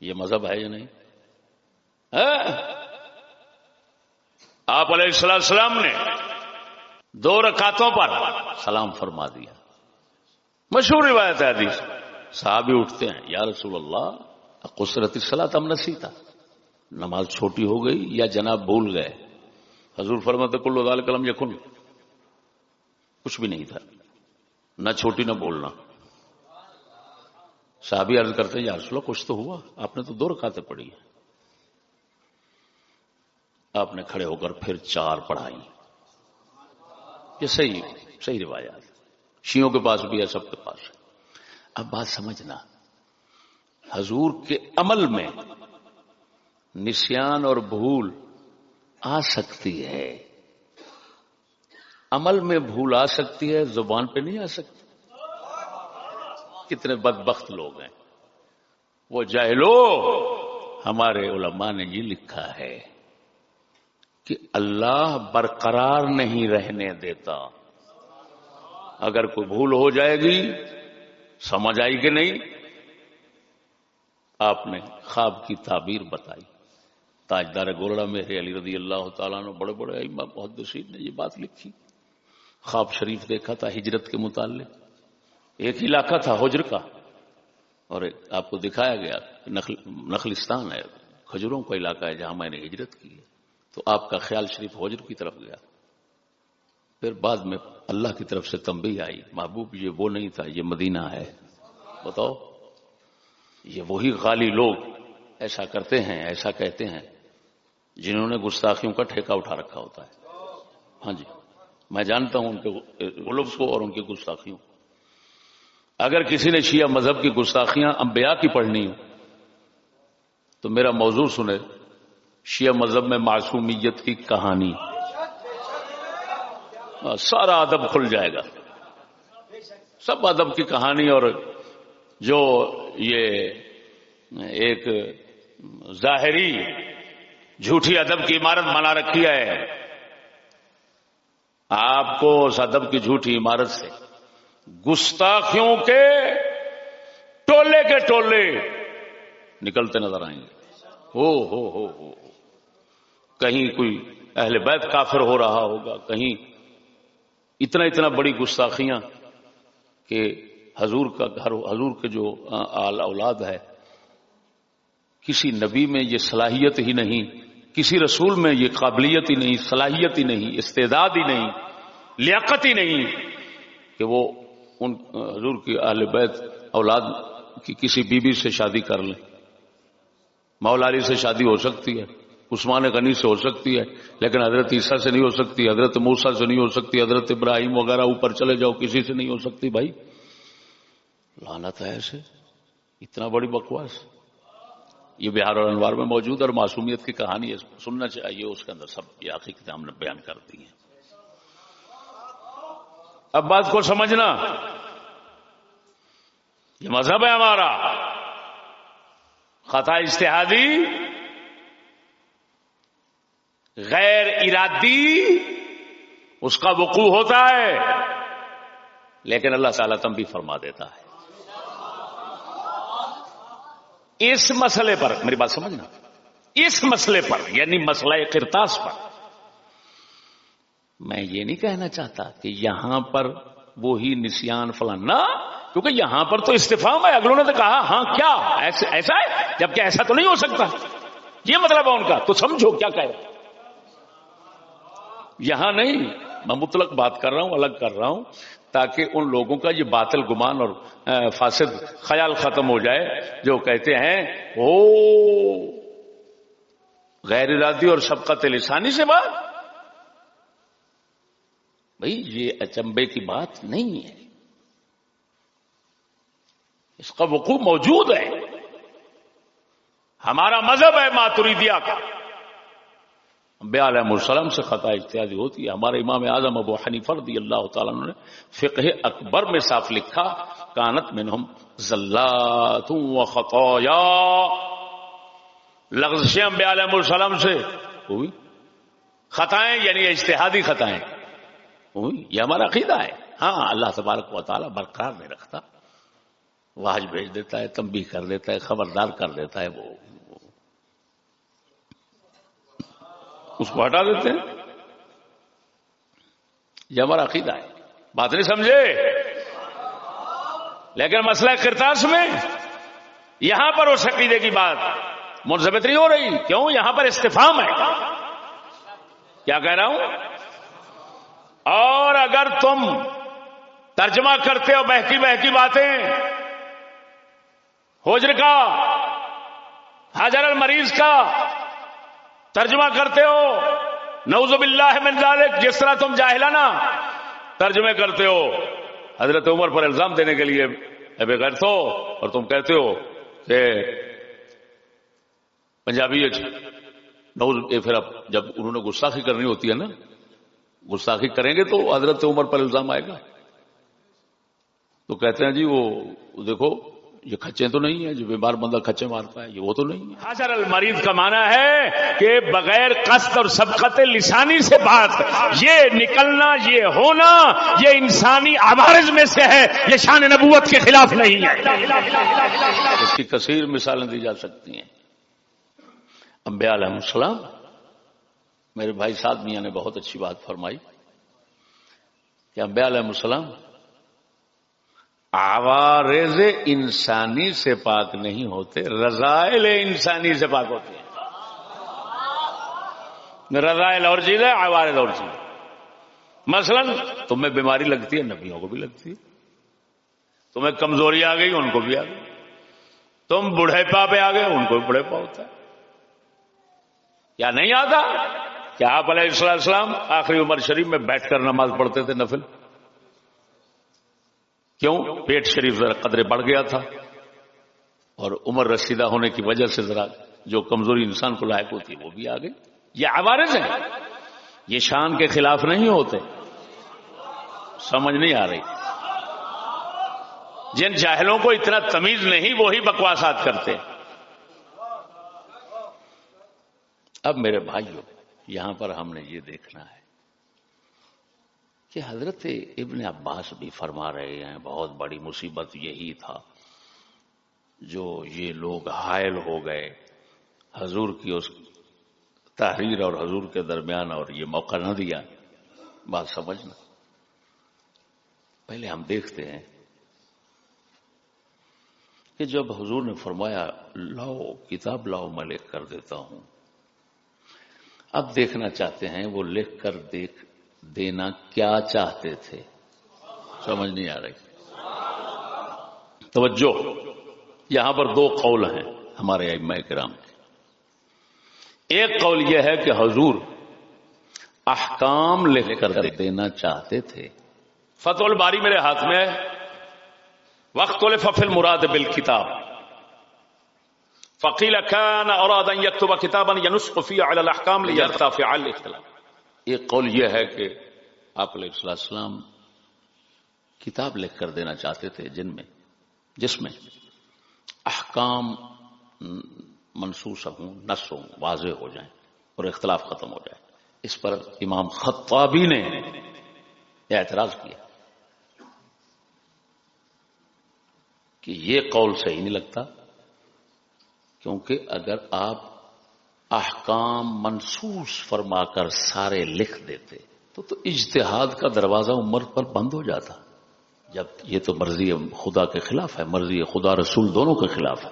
یہ مذہب ہے یا نہیں؟ ہاں؟ آپ علیہ السلام نے دو رکاتوں پر سلام فرما دیا۔ مشہور روایت ہے حدیث۔ صحابی اٹھتے ہیں، یا رسول اللہ قسرت صلاح تم نسیتا نماز چھوٹی ہو گئی یا جناب بھول گئے؟ حضور فرمت کلو دال کلم یقن کچھ بھی نہیں تھا۔ نہ چھوٹی نہ بولنا۔ صحابی عرض کرتے ہیں رسول اللہ، کچھ تو ہوا، آپ نے تو دو رکاتے پڑھی آپ نے کھڑے ہو کر پھر چار پڑھائی یہ صحیح صحیح روایات شیوں کے پاس بھی ہے، سب کے پاس اب بات سمجھنا، حضور کے عمل میں نسیان اور بھول آ سکتی ہے۔ عمل میں بھول آ سکتی ہے، زبان پہ نہیں آ سکتی۔ کتنے بدبخت لوگ ہیں۔ وہ جاہلو، ہمارے علماء نے یہ لکھا ہے کہ اللہ برقرار نہیں رہنے دیتا۔ اگر کوئی بھول ہو جائے گی، سمجھ آئی کہ نہیں؟ آپ نے خواب کی تعبیر بتائی۔ تاجدار گولڑا میرے علی رضی اللہ تعالیٰ نے بڑے بڑے بہت نے یہ بات لکھی۔ خواب شریف دیکھا تھا، ہجرت کے متعلق۔ ایک علاقہ تھا حجر کا اور آپ کو دکھایا گیا نخل، نخلستان ہے، کھجوروں کا علاقہ ہے جہاں میں نے ہجرت کی ہے۔ تو آپ کا خیال شریف حجر کی طرف گیا۔ پھر بعد میں اللہ کی طرف سے تمبی آئی، محبوب یہ وہ نہیں تھا، یہ مدینہ ہے۔ بتاؤ، یہ وہی غالی لوگ ایسا کرتے ہیں، ایسا کہتے ہیں جنہوں نے گستاخیوں کا ٹھیکہ اٹھا رکھا ہوتا ہے۔ ہاں جی میں جانتا ہوں ان کے غلب کو اور ان کی گستاخیوں اگر کسی نے شیعہ مذہب کی گستاخیاں انبیاء کی پڑھنی ہو تو میرا موضوع سنے شیعہ مذہب میں معصومیت کی کہانی۔ سارا ادب کھل جائے گا۔ سب ادب کی کہانی اور جو یہ ایک ظاہری جھوٹی ادب کی عمارت بنا رکھی ہے، آپ کو اس ادب کی جھوٹی عمارت سے گستاخیوں کے ٹولے کے ٹولے نکلتے نظر آئیں گے۔ ہو ہو ہو ہو کہیں کوئی اہل بیت کافر ہو رہا ہوگا، کہیں اتنا اتنا بڑی گستاخیاں کہ حضور کا گھر، حضور کے جو آل اولاد ہے، کسی نبی میں یہ صلاحیت ہی نہیں، کسی رسول میں یہ قابلیت ہی نہیں، صلاحیت ہی نہیں، استعداد ہی نہیں، لیاقت ہی نہیں کہ وہ ان حضور کی اہل بیت اولاد کی کسی بیوی سے شادی کر لیں۔ مولا علی سے شادی ہو سکتی ہے، عثمان غنی سے ہو سکتی ہے، لیکن حضرت عیسیٰ سے نہیں ہو سکتی، حضرت موسا سے نہیں ہو سکتی، حضرت ابراہیم وغیرہ اوپر چلے جاؤ، کسی سے نہیں ہو سکتی بھائی۔ لانت ہے ایسے اتنا بڑی بکواس۔ یہ بہار اور انوار میں موجود اور معصومیت کی کہانی ہے۔ سننا چاہیے، اس کے اندر سب یہ آخر ہم نے بیان کر دی ہیں اب بات کو سمجھنا۔ یہ مذہب ہے ہمارا۔ خطا اشتہادی، غیر ارادی، اس کا وقوع ہوتا ہے۔ لیکن اللہ تعالیٰ تم بھی فرما دیتا ہے۔ اس مسئلے پر، میری بات سمجھنا۔ اس مسئلے پر یعنی مسئلہ کرتاس پر۔ میں یہ نہیں کہنا چاہتا کہ یہاں پر وہی نسیان فلانا کیونکہ یہاں پر تو استفام ہے اگلوں نے تو کہا ہاں کیا؟ ایسا ہے؟ جبکہ ایسا تو نہیں ہو سکتا۔ یہ مطلب ہے ان کا، تو سمجھو کیا کہ یہاں نہیں، میں مطلق بات کر رہا ہوں، الگ کر رہا ہوں، تاکہ ان لوگوں کا یہ باطل گمان اور فاسد خیال ختم ہو جائے، جو کہتے ہیں، او، غیر ارادی اور سبقت لسانی سے بات۔ بھائی یہ اچمبے کی بات نہیں ہے۔ اس کا وقوع موجود ہے۔ ہمارا مذہب ہے ماتریدیا کا۔ بیا علیہ السلام سے خطا اتیادی ہوتی ہے۔ ہمارے امام اعظم ابو حنیفر رضی اللہ تعالیٰ نے فقہ اکبر میں صاف لکھا، کانت میں ہم ذلات و خطایا۔ لغزشیں انبیاء علیہ السلام سے۔ ہوئی۔ خطائیں یعنی اجتہادی خطائیں۔ یہ ہمارا عقیدہ ہے۔ ہاں اللہ تبارک و تعالیٰ برقرار نہیں رکھتا۔ واج بھیج دیتا ہے، تنبیہ کر دیتا ہے، خبردار کر دیتا ہے، وہ اس کو ہٹا دیتے ہیں۔ یہ ہمارا عقیدہ ہے۔ بات نہیں سمجھے؟ لیکن مسئلہ کرتاس میں یہاں پر اس عقیدے کی بات منظمت نہیں ہو رہی۔ کیوں؟ یہاں پر استفام ہے۔ کیا کہہ رہا ہوں؟ اور اگر تم ترجمہ کرتے ہو بہکی بہکی باتیں ہوجر کا حضر المریض کا ترجمہ کرتے ہو نوز باللہ من ذالک، جس طرح تم جاہلانا ترجمے کرتے ہو، حضرت عمر پر الزام دینے کے لیے ابے کرتے ہو، اور تم کہتے ہو کہ پنجابی جی، نوز پھر اب جب انہوں نے گستاخی کرنی ہوتی ہے نا گستاخی کریں گے تو حضرت عمر پر الزام آئے گا۔ تو کہتے ہیں جی وہ دیکھو یہ کچے تو نہیں ہے جو بیمار بندہ کچے مارتا ہے یہ وہ تو نہیں ہے حاضر المریض کا مانا ہے کہ بغیر قصد اور سبقت لسانی سے بات یہ نکلنا یہ ہونا یہ انسانی عوارض میں سے ہے یہ شان نبوت کے خلاف نہیں ہے۔ اس کی کثیر مثالیں دی جا سکتی ہیں۔ امبیا علیہ السلام میرے بھائی سعد میاں نے بہت اچھی بات فرمائی کہ امبیا علیہ السلام آوارز انسانی سے پاک نہیں ہوتے، رضائل انسانی سے پاک ہوتے ہیں۔ رضائل اور چیز ہے آوارز اور چیز مثلا تمہیں بیماری لگتی ہے، نبیوں کو بھی لگتی ہے۔ تمہیں کمزوری آ گئی، ان کو بھی آ گئی۔ تم بڑھے پا پہ آ گئے، ان کو بھی بڑھے پا ہوتا ہے۔ کیا نہیں آتا؟ کیا آپ علیہ السلام آخری عمر شریف میں بیٹھ کر نماز پڑھتے تھے نفل؟ کیوں؟ پیٹ شریف ذرا قدرے بڑھ گیا تھا اور عمر رسیدہ ہونے کی وجہ سے ذرا جو کمزوری انسان کو لائق ہوتی ہے وہ بھی آ گئی۔ یہ عوارض ہیں۔ یہ شان کے خلاف نہیں ہوتے۔ سمجھ نہیں آ رہی۔ جن جاہلوں کو اتنا تمیز نہیں، وہی بکواسات کرتے۔ اب میرے بھائیوں یہاں پر ہم نے یہ دیکھنا ہے کہ حضرت ابن عباس بھی فرما رہے ہیں، بہت بڑی مصیبت یہی تھا جو یہ لوگ حائل ہو گئے۔ حضور کی اس تحریر اور حضور کے درمیان اور یہ موقع نہ دیا۔ بات سمجھنا۔ پہلے ہم دیکھتے ہیں کہ جب حضور نے فرمایا، لاؤ، کتاب لاؤ، میں لکھ کر دیتا ہوں۔ اب دیکھنا چاہتے ہیں وہ لکھ کر دیکھ دینا کیا چاہتے تھے۔ سمجھ نہیں آ رہی۔ توجہ۔ یہاں پر دو قول ہیں ہمارے ام کرام کے۔ ایک قول یہ ہے کہ حضور احکام لکھ کر دینا چاہتے تھے۔ فتح الباری میرے ہاتھ میں وقت ففل مراد بل کتاب فقیل كان اراد ان يكتب كتابا ينسخ فيه على الاحكام ليرتفع الاختلاف ایک قول یہ ہے کہ آپ علیہ السلام کتاب لکھ کر دینا چاہتے تھے جن میں، جس میں احکام منسوس ہوں نس ہوں، واضح ہو جائیں اور اختلاف ختم ہو جائے۔ اس پر امام خطابی نے اعتراض کیا کہ یہ قول صحیح نہیں لگتا۔ کیونکہ اگر آپ احکام منسوس فرما کر سارے لکھ دیتے تو تو اجتہاد کا دروازہ عمر پر بند ہو جاتا۔ جب یہ تو مرضی خدا کے خلاف ہے، مرضی خدا رسول دونوں کے خلاف ہے۔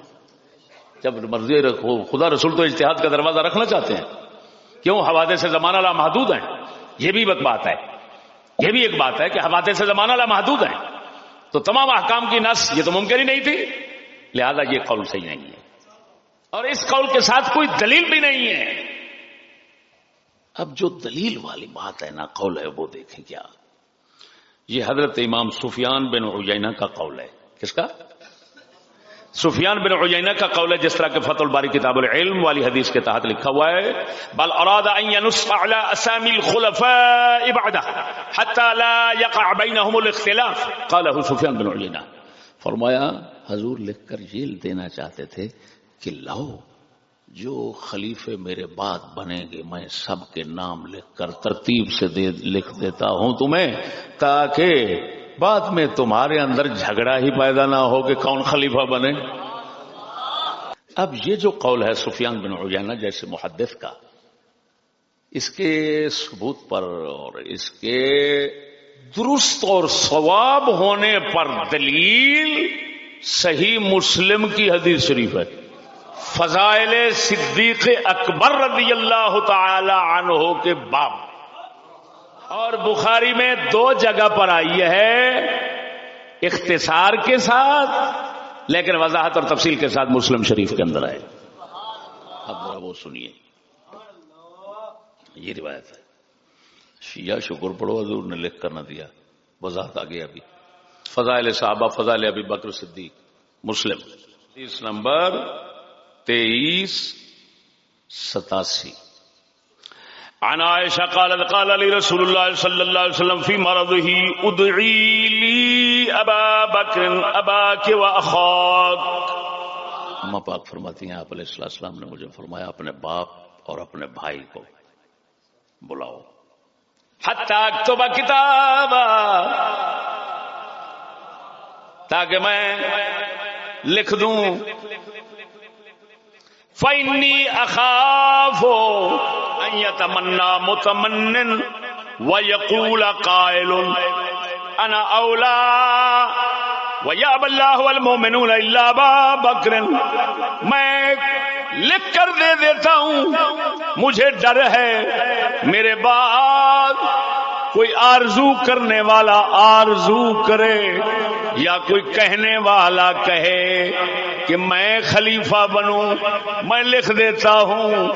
جب مرضی خدا رسول تو اجتہاد کا دروازہ رکھنا چاہتے ہیں۔ کیوں؟ حوادے سے زمانہ لا محدود ہیں۔ یہ بھی ایک بات ہے۔ یہ بھی ایک بات ہے کہ حوادے سے زمانہ لا محدود ہیں۔ تو تمام احکام کی نس یہ تو ممکن ہی نہیں تھی۔ لہذا یہ قول صحیح نہیں ہے۔ اور اس قول کے ساتھ کوئی دلیل بھی نہیں ہے۔ اب جو دلیل والی بات ہے نا، قول ہے، وہ دیکھیں کیا۔ یہ حضرت امام سفیان بن عجینہ کا قول ہے۔ کس کا؟ سفیان بن عجینہ کا قول ہے، جس طرح کے فتح الباری کتاب العلم والی حدیث کے تحت لکھا ہوا ہے۔ بل اراد ان ينص على اسامي الخلفاء بعده حتى لا يقع بينهم الاختلاف۔ قاله سفیان بن عجینہ فرمایا، حضور لکھ کر یہ دینا چاہتے تھے کہ لاؤ، جو خلیفے میرے بعد بنے گے، میں سب کے نام لکھ کر ترتیب سے دے، لکھ دیتا ہوں تمہیں، تاکہ بعد میں تمہارے اندر جھگڑا ہی پیدا نہ ہو کہ کون خلیفہ بنے۔ اب یہ جو قول ہے سفیان بن عجینہ جیسے محدث کا، اس کے ثبوت پر اور اس کے درست اور ثواب ہونے پر دلیل صحیح مسلم کی حدیث شریف ہے۔ فضائل صدیق اکبر رضی اللہ تعالی عنہ کے باب اور بخاری میں دو جگہ پر آئی ہے اختصار کے ساتھ، لیکن وضاحت اور تفصیل کے ساتھ مسلم شریف کے اندر آئے۔ اب ذرا وہ سنیے۔ یہ روایت ہے۔ شیعہ شکر پڑو حضور نے لکھ کر نہ دیا۔ وضاحت آگے ابھی۔ فضائل صحابہ، فضائل ابھی بکر صدیق، مسلم۔ اس نمبر تیئیس ستاسی۔ عن عائشہ قالت قال لي رسول الله صلى الله عليه وسلم في مرضه ادعي لي ابا بکر اباك واخاك اما پاک فرماتی ہیں آپ علیہ السلام نے مجھے فرمایا اپنے باپ اور اپنے بھائی کو بلاؤ۔ حتی اکتب کتابا تاکہ میں لکھ دوں۔ فینی اخاف ان يتمنى متمن ويقول قائل انا اولا وياب الله والمؤمنون الا ابا بکر میں لکھ کر دے دیتا ہوں، مجھے ڈر ہے، میرے بعد کوئی آرزو کرنے والا آرزو کرے یا کوئی کہنے والا کہے کہ میں خلیفہ بنوں، میں لکھ دیتا ہوں۔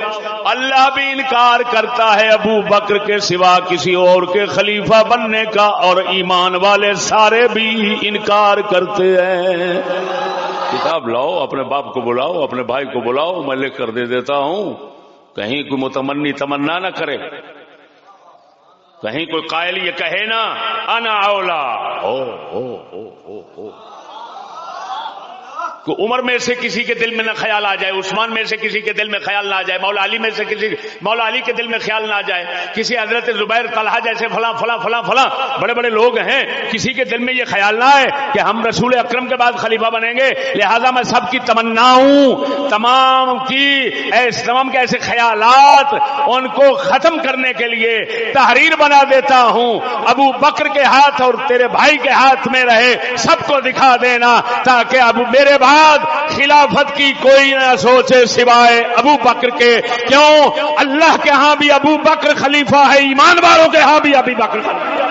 اللہ بھی انکار کرتا ہے ابو بکر کے سوا کسی اور کے خلیفہ بننے کا اور ایمان والے سارے بھی انکار کرتے ہیں۔ کتاب لاؤ، اپنے باپ کو بلاؤ، اپنے بھائی کو بلاؤ، میں لکھ کر دے دیتا ہوں۔ کہیں کوئی متمنی تمنا نہ کرے۔ کہیں کوئی قائل یہ کہے نا انا اولا۔ او او او او او عمر میں سے کسی کے دل میں نہ خیال آ جائے، عثمان میں سے کسی کے دل میں خیال نہ آ جائے، مولا علی میں سے کسی، مولا علی کے دل میں خیال نہ آ جائے، کسی حضرت زبیر طلحہ جیسے فلاں فلاں فلاں فلاں بڑے بڑے لوگ ہیں، کسی کے دل میں یہ خیال نہ آئے کہ ہم رسول اکرم کے بعد خلیفہ بنیں گے، لہذا میں سب کی تمنا ہوں، تمام کی تمام کے ایسے خیالات ان کو ختم کرنے کے لیے تحریر بنا دیتا ہوں۔ ابو بکر کے ہاتھ اور تیرے بھائی کے ہاتھ میں رہے، سب کو دکھا دینا تاکہ ابو میرے بھائی بعد خلافت کی کوئی نہ سوچے سوائے ابو بکر کے۔ کیوں؟ اللہ کے ہاں بھی ابو بکر خلیفہ ہے، ایمان والوں کے ہاں بھی ابھی بکر خلیفہ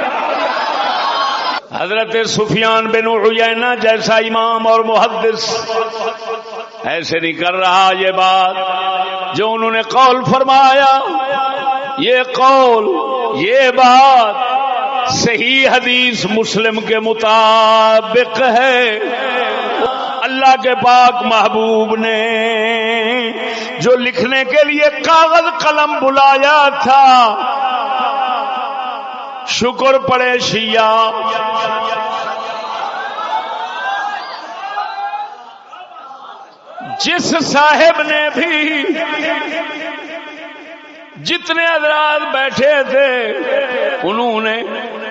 حضرت سفیان بن عیینہ جیسا امام اور محدث۔ ایسے نہیں کر رہا یہ بات جو انہوں نے قول فرمایا۔ یہ قول، یہ بات صحیح حدیث مسلم کے مطابق ہے۔ اللہ کے پاک محبوب نے جو لکھنے کے لیے کاغذ قلم بلایا تھا۔ شکر پڑے شیعہ۔ جس صاحب نے بھی جتنے حضرات بیٹھے تھے، انہوں نے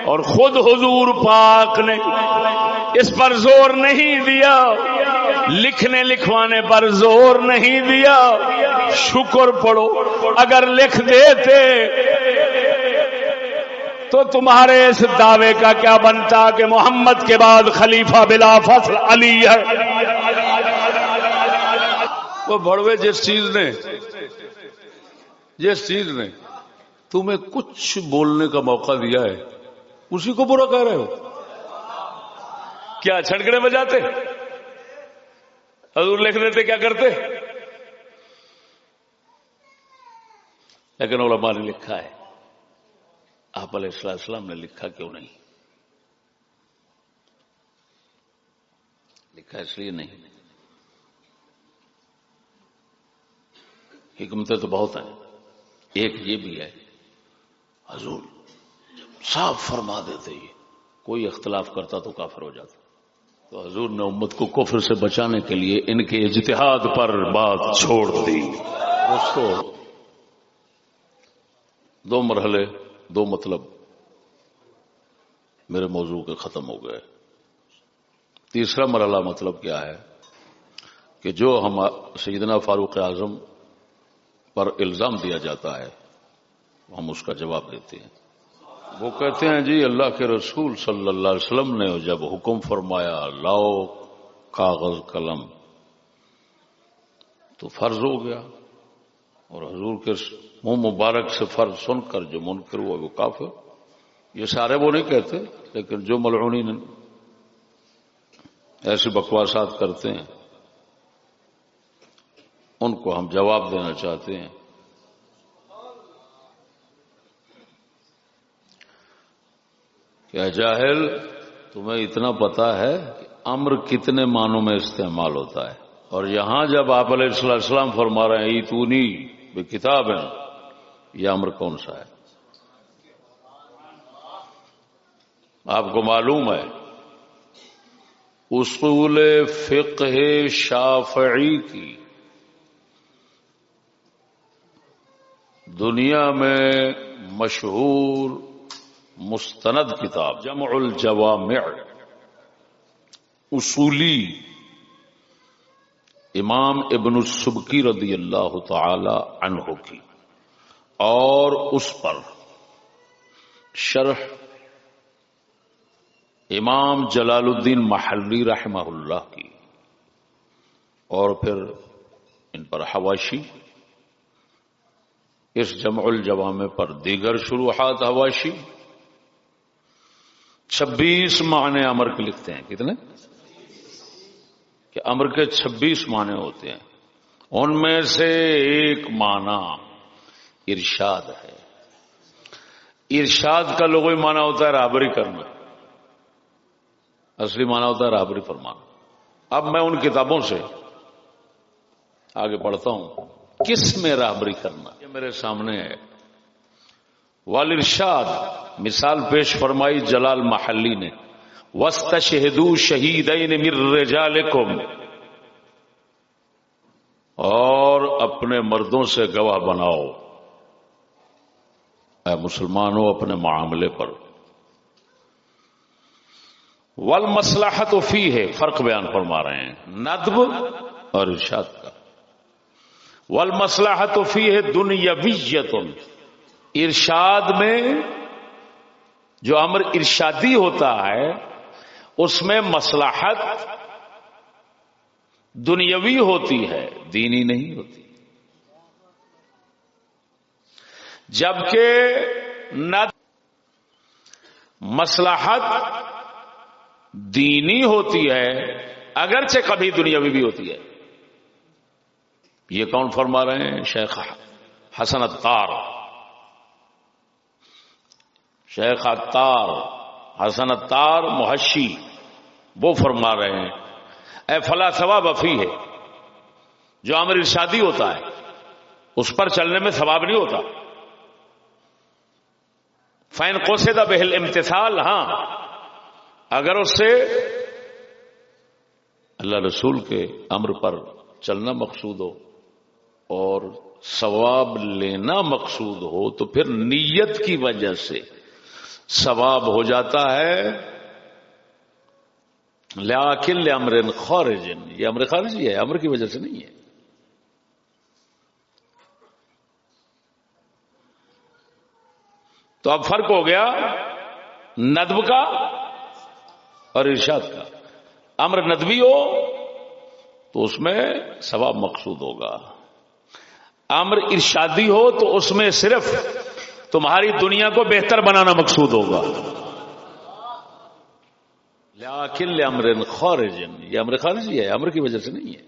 اور خود حضور پاک نے اس پر زور نہیں دیا، لکھنے لکھوانے پر زور نہیں دیا۔ شکر پڑو اگر لکھ دیتے تو تمہارے اس دعوے کا کیا بنتا کہ محمد کے بعد خلیفہ بلا فصل علی ہے۔ وہ بڑوے جس چیز نے، جس چیز نے تمہیں کچھ بولنے کا موقع دیا ہے اسی کو برا کہہ رہے ہو؟ کیا چھڑکڑے بجاتے حضور لکھ دیتے کیا کرتے؟ لیکن علماء نے لکھا ہے، آپ علیہ السلام نے لکھا کیوں نہیں؟ لکھا اس لیے نہیں۔ حکمتیں تو بہت ہیں، ایک یہ بھی ہے، حضور۔ صاف فرما دیتے یہ۔ کوئی اختلاف کرتا تو کافر ہو جاتا۔ تو حضور نے امت کو کفر سے بچانے کے لیے ان کے اجتہاد پر بات چھوڑ دی۔ دو مرحلے، دو مطلب میرے موضوع کے ختم ہو گئے۔ تیسرا مرحلہ مطلب کیا ہے کہ جو ہم سیدنا فاروق اعظم پر الزام دیا جاتا ہے، ہم اس کا جواب دیتے ہیں۔ وہ کہتے ہیں جی اللہ کے رسول صلی اللہ علیہ وسلم نے جب حکم فرمایا لاؤ کاغذ قلم تو فرض ہو گیا اور حضور کے منہ مبارک سے فرض سن کر جو منکر ہوا وہ کافر یہ سارے وہ نہیں کہتے لیکن جو ملعونی ایسی بکواسات کرتے ہیں ان کو ہم جواب دینا چاہتے ہیں کیا جاہل، تمہیں اتنا پتا ہے کہ امر کتنے معنوں میں استعمال ہوتا ہے۔ اور یہاں جب آپ علیہ السلام فرما رہے ہیں، ایتونی بے کتاب ہے یہ امر کون سا ہے؟ آپ کو معلوم ہے، اصول فقہ شافعی کی دنیا میں مشہور مستند کتاب، جمع الجوامع، اصولی، امام ابن السبکی رضی اللہ تعالی عنہ کی، اور اس پر شرح امام جلال الدین محلی رحمہ اللہ کی، اور پھر ان پر حواشی، اس جمع الجوامع پر دیگر شروحات حواشی چھبیس معنی امر کے لکھتے ہیں، کتنے؟ کہ امر کے چھبیس معنی ہوتے ہیں۔ ان میں سے ایک معنی ارشاد ہے۔ ارشاد کا لوگوں معنی ہوتا ہے رابری کرنا۔ اصلی معنی ہوتا ہے رابری فرمانا۔ اب میں ان کتابوں سے آگے پڑھتا ہوں۔ کس میں رابری کرنا؟ یہ میرے سامنے ہے۔ والرشاد مثال پیش فرمائی جلال محلی نے. وسط شہدو شہید اور اپنے مردوں سے گواہ بناؤ. اے مسلمانوں، اپنے معاملے پر. ول مسلحت فی ہے فرق بیان فرما رہے ہیں. ندب اور ارشاد کا. ول مسلحت فی ہے دنیا ارشاد میں جو امر ارشادی ہوتا ہے، اس میں مسلحت دنیاوی ہوتی ہے، دینی نہیں ہوتی۔ جبکہ نہ مسلحت دینی ہوتی ہے، اگرچہ کبھی دنیاوی بھی ہوتی ہے۔ یہ کون فرما رہے ہیں؟ شیخ حسن اتار شیخ اتار حسن اتار محشی، وہ فرما رہے ہیں، اے فلا ثواب افی ہے، جو امر ارشادی ہوتا ہے، اس پر چلنے میں ثواب نہیں ہوتا۔ فین کوسے بہل امتسال ہاں اگر اس سے اللہ رسول کے امر پر چلنا مقصود ہو اور ثواب لینا مقصود ہو، تو پھر نیت کی وجہ سے ثواب ہو جاتا ہے۔ لیکن امر خارجن، یہ امر خارجی ہے، امر کی وجہ سے نہیں ہے۔ تو اب فرق ہو گیا ندب کا اور ارشاد کا۔ امر ندوی ہو تو اس میں ثواب مقصود ہوگا۔ امر ارشادی ہو تو اس میں صرف تمہاری دنیا کو بہتر بنانا مقصود ہوگا۔ لیکن امر خارجن، یہ امر خارجی ہے، امر کی وجہ سے نہیں ہے۔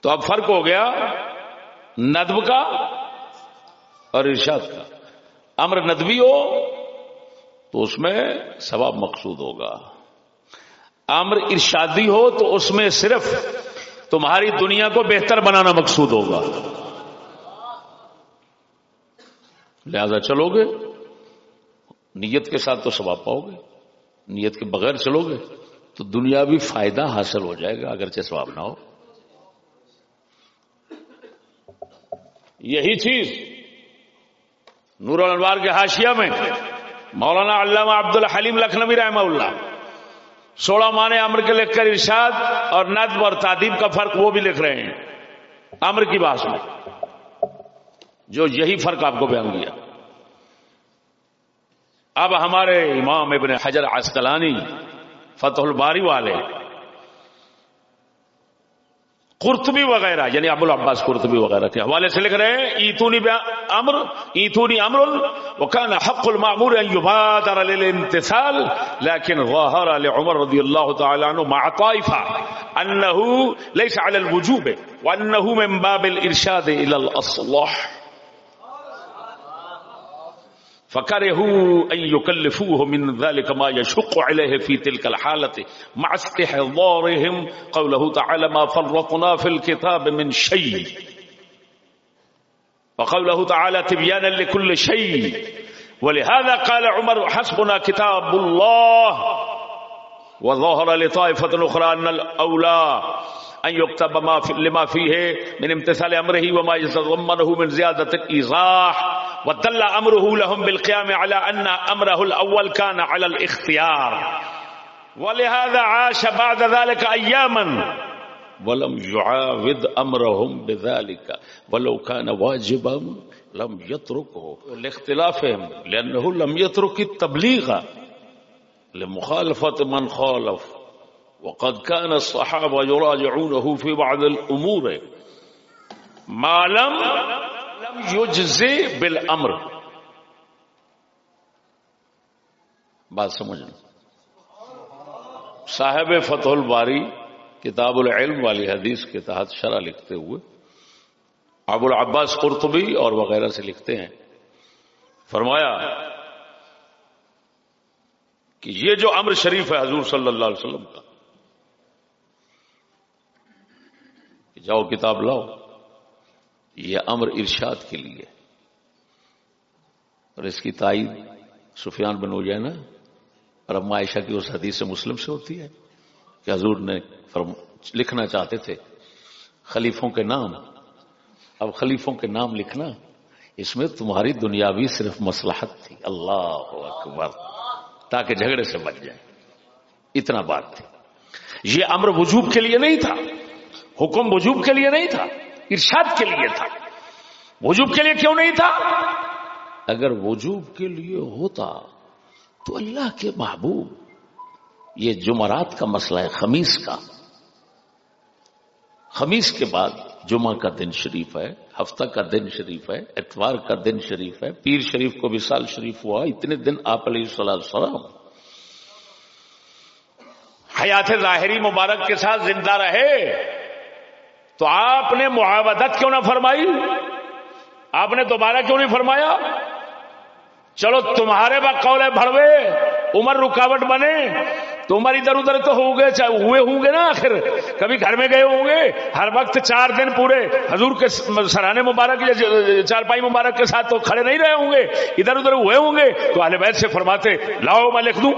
تو اب فرق ہو گیا ندب کا اور ارشاد کا۔ امر ندوی ہو تو اس میں ثواب مقصود ہوگا۔ امر ارشادی ہو تو اس میں صرف تمہاری دنیا کو بہتر بنانا مقصود ہوگا۔ لہذا چلو گے۔ نیت کے ساتھ تو ثواب پاؤ گے۔ نیت کے بغیر چلو گے۔ تو دنیاوی فائدہ حاصل ہو جائے گا اگرچہ ثواب نہ ہو۔ یہی چیز نور الانوار کے حاشیہ میں مولانا علامہ عبد الحلیم لکھنوی رحمہ اللہ سولہ معنی امر کے لکھ کر ارشاد اور ندب اور تعدیب کا فرق وہ بھی لکھ رہے ہیں۔ امر کی بات میں۔ جو یہی فرق آپ کو بیان کیا۔ اب ہمارے امام ابن حجر عسقلانی فتح الباری والے قرطبی وغیرہ یعنی ابو العباس قرطبی وغیرہ کے حوالے سے لکھ رہے ہیں، ایتونی امر ایتونی امر وكان حق المعمور ان يبادر للامتثال لكن ظهر لعمر رضي الله تعالى عنه مع طائفه انه ليس على الوجوب وانه من باب الارشاد الى الاصلاح فكرهوا أن يكلفوه من ذلك ما يشق عليه في تلك الحالة مع استحضارهم قوله تعالى ما فرطنا في الكتاب من شيء وقوله تعالى تبيانا لكل شيء ولهذا قال عمر حسبنا كتاب الله وظهر لطائفة أخرى أن الأولى أن يكتب ما في لما فيه من امتثال أمره وما يتضمنه من زيادة الإيضاح ودل أمره لهم بالقيام على أن أمره الأول كان على الاختيار ولهذا عاش بعد ذلك أياما ولم يعاود أمرهم بذلك ولو كان واجبا لم يتركه لاختلافهم لأنه لم يترك التبليغ لمخالفة من خالف وقد كان الصحابة يراجعونه في بعض الأمور ما لم يجزي بالأمر بات سمجھنا صاحب فتح الباری کتاب العلم والی حدیث کے تحت شرح لکھتے ہوئے ابو العباس قرطبی اور وغیرہ سے لکھتے ہیں. فرمایا کہ یہ جو امر شریف ہے حضور صلی اللہ علیہ وسلم کا جاؤ کتاب لاؤ. یہ امر ارشاد کے لیے۔ اور اس کی تائید سفیان بن ہو جائے نا اور اب عائشہ کی اس حدیث سے مسلم سے ہوتی ہے کہ حضور نے لکھنا چاہتے تھے، خلیفوں کے نام۔ اب خلیفوں کے نام لکھنا، اس میں تمہاری دنیاوی صرف مسلحت تھی۔ اللہ اکبر۔ تاکہ جھگڑے سے بچ جائے اتنا بات تھی۔ یہ امر وجوب کے لیے نہیں تھا۔ حکم وجوب کے لیے نہیں تھا۔ ارشاد کے لیے تھا۔ وجوب کے لیے کیوں نہیں تھا؟ اگر وجوب کے لیے ہوتا تو اللہ کے محبوب یہ جمعرات کا مسئلہ ہے، خمیس کا۔ خمیس کے بعد جمعہ کا دن شریف ہے، ہفتہ کا دن شریف ہے، اتوار کا دن شریف ہے، پیر شریف کو بھی سال شریف ہوا، اتنے دن آپ علیہ السلام حیات ظاہری مبارک کے ساتھ زندہ رہے۔ تو آپ نے معاوضت کیوں نہ فرمائی؟ آپ نے دوبارہ کیوں نہیں فرمایا؟ چلو تمہارے قول ہے بڑوے عمر رکاوٹ بنے تو عمر ادھر ادھر تو ہو گئے ہوئے ہوں گے نا آخر، کبھی گھر میں گئے ہوں گے، ہر وقت چار دن پورے، حضور کے سرانے مبارک یا چار پائی مبارک کے ساتھ تو کھڑے نہیں رہے ہوں گے، ادھر ادھر ہوئے ہوں گے، تو اہل بیت سے فرماتے، لاؤ میں لکھ دوں۔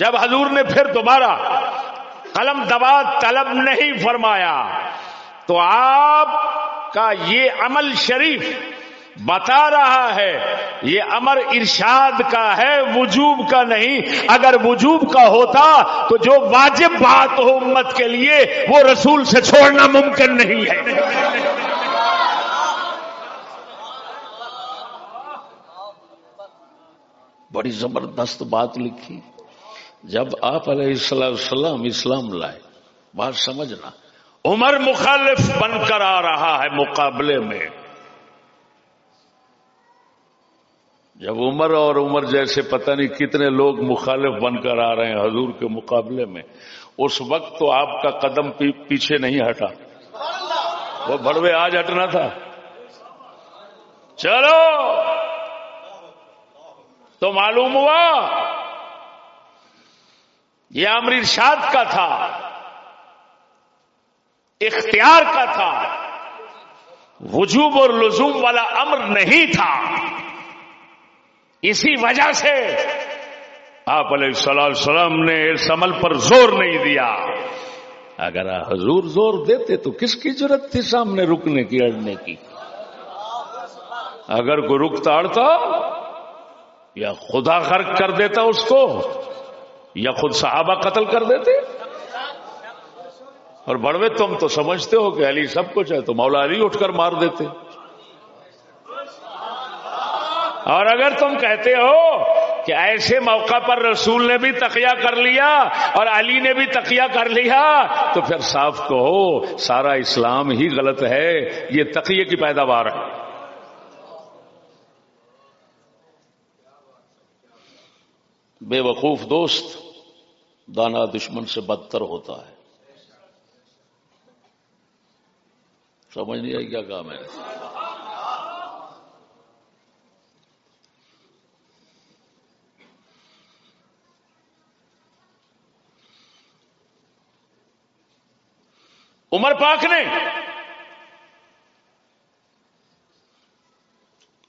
جب حضور نے پھر دوبارہ قلم دبا، طلب نہیں فرمایا، تو آپ کا یہ عمل شریف بتا رہا ہے، یہ امر ارشاد کا ہے، وجوب کا نہیں۔ اگر وجوب کا ہوتا تو جو واجب بات ہو امت کے لیے، وہ رسول سے چھوڑنا ممکن نہیں ہے۔ بڑی زبردست بات لکھی۔ جب آپ علیہ السلام اسلام لائے بات سمجھنا۔ عمر مخالف بن کر آ رہا ہے مقابلے میں۔ جب عمر اور عمر جیسے پتہ نہیں کتنے لوگ مخالف بن کر آ رہے ہیں حضور کے مقابلے میں اس وقت تو آپ کا قدم پیچھے نہیں ہٹا۔ وہ بڑوے آج ہٹنا تھا۔ چلو۔ تو معلوم ہوا۔ یہ امر ارشاد کا تھا، اختیار کا تھا، وجوب اور لزوم والا امر نہیں تھا۔ اسی وجہ سے آپ علیہ السلام نے اس عمل پر زور نہیں دیا۔ اگر حضور زور دیتے تو کس کی ضرورت تھی سامنے رکنے کی، اڑنے کی؟ اگر کوئی رکتا، اڑتا، یا خدا غرق کر دیتا اس کو۔ یا خود صحابہ قتل کر دیتے؟ اور بڑوے، تم تو سمجھتے ہو کہ علی سب کچھ ہے، تو مولا علی اٹھ کر مار دیتے۔ اور اگر تم کہتے ہو کہ ایسے موقع پر رسول نے بھی تقیہ کر لیا اور علی نے بھی تقیہ کر لیا، تو پھر صاف کہو، سارا اسلام ہی غلط ہے، یہ تقیہ کی پیداوار ہے۔ بے وقوف دوست، دانا دشمن سے بدتر ہوتا ہے۔ سمجھ نہیں آئی کیا کہا میں نے عمر پاک نے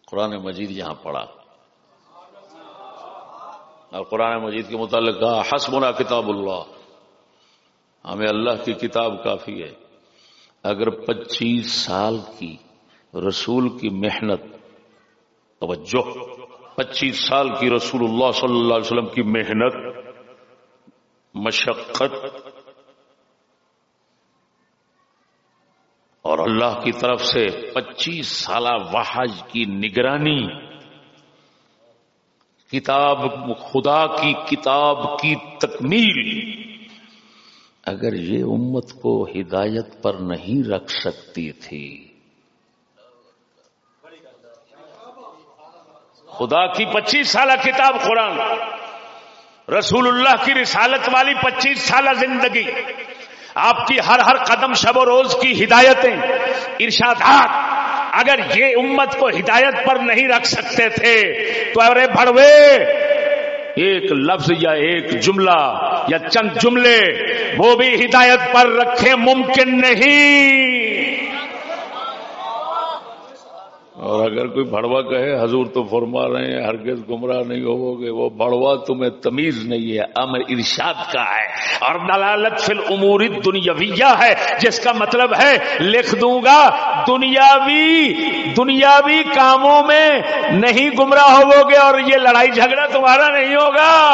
قرآن مجید یہاں پڑھا۔ اور قرآن مجید کے متعلق کہا، حسبنا کتاب اللہ۔ ہمیں اللہ کی کتاب کافی ہے۔ اگر پچیس سال کی رسول کی محنت، توجہ، پچیس سال کی رسول اللہ صلی اللہ علیہ وسلم کی محنت، مشقت، اور اللہ کی طرف سے پچیس سالہ وحج کی نگرانی کتاب خدا کی کتاب کی تکمیل۔ اگر یہ امت کو ہدایت پر نہیں رکھ سکتی تھی۔ خدا کی پچیس سالہ کتاب قرآن، رسول اللہ کی رسالت والی پچیس سالہ زندگی، آپ کی ہر ہر قدم شب و روز کی ہدایتیں، ارشادات اگر یہ امت کو ہدایت پر نہیں رکھ سکتے تھے، تو ارے بڑوے ایک لفظ یا ایک جملہ یا چند جملے وہ بھی ہدایت پر رکھے ممکن نہیں۔ اور اگر کوئی بڑوا کہے، حضور تو فرما رہے ہیں، ہرگز گمراہ نہیں ہو گے وہ بڑوا تمہیں تمیز نہیں ہے، امر ارشاد کا ہے۔ اور دلالت فی الامور دنیاویہ ہے، جس کا مطلب ہے، لکھ دوں گا، دنیاوی دنیاوی کاموں میں نہیں گمراہ ہو گے اور یہ لڑائی جھگڑا تمہارا نہیں ہوگا۔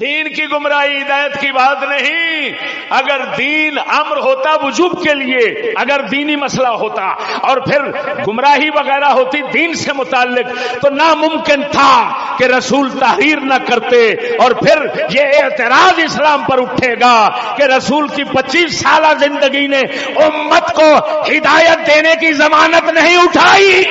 دین کی گمراہی، ہدایت کی بات نہیں۔ اگر دین امر ہوتا وجوب کے لیے، اگر دینی مسئلہ ہوتا اور پھر گمراہی وغیرہ ہوتی دین سے متعلق، تو ناممکن تھا کہ رسول تحریر نہ کرتے اور پھر یہ اعتراض اسلام پر اٹھے گا کہ رسول کی پچیس سالہ زندگی نے امت کو ہدایت دینے کی ضمانت نہیں اٹھائی۔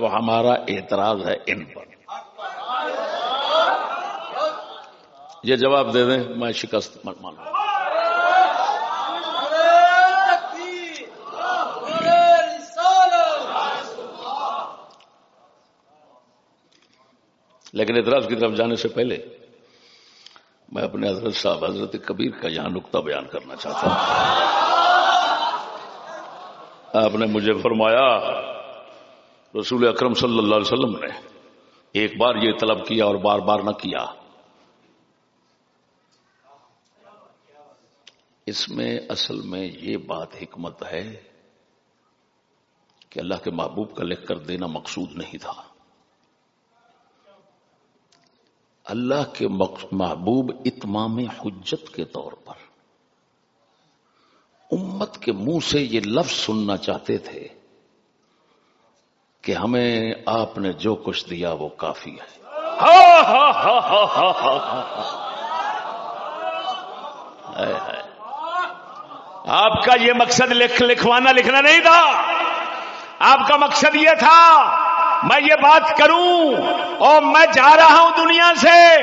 اب ہمارا اعتراض ہے ان پر۔ یہ جواب دے دیں، میں شکست مانوں۔ لیکن اعتراض کی طرف جانے سے پہلے میں اپنے حضرت صاحب، حضرت کبیر کا یہاں نقطہ بیان کرنا چاہتا ہوں۔ آپ نے مجھے فرمایا رسول اکرم صلی اللہ علیہ وسلم نے ایک بار یہ طلب کیا اور بار بار نہ کیا۔ اس میں اصل میں یہ بات حکمت ہے کہ اللہ کے محبوب کا لکھ کر دینا مقصود نہیں تھا۔ اللہ کے محبوب اتمام حجت کے طور پر۔ امت کے منہ سے یہ لفظ سننا چاہتے تھے کہ ہمیں آپ نے جو کچھ دیا وہ کافی ہے۔ آپ کا یہ مقصد لکھوانا لکھنا نہیں تھا۔ آپ کا مقصد یہ تھا، میں یہ بات کروں اور میں جا رہا ہوں دنیا سے۔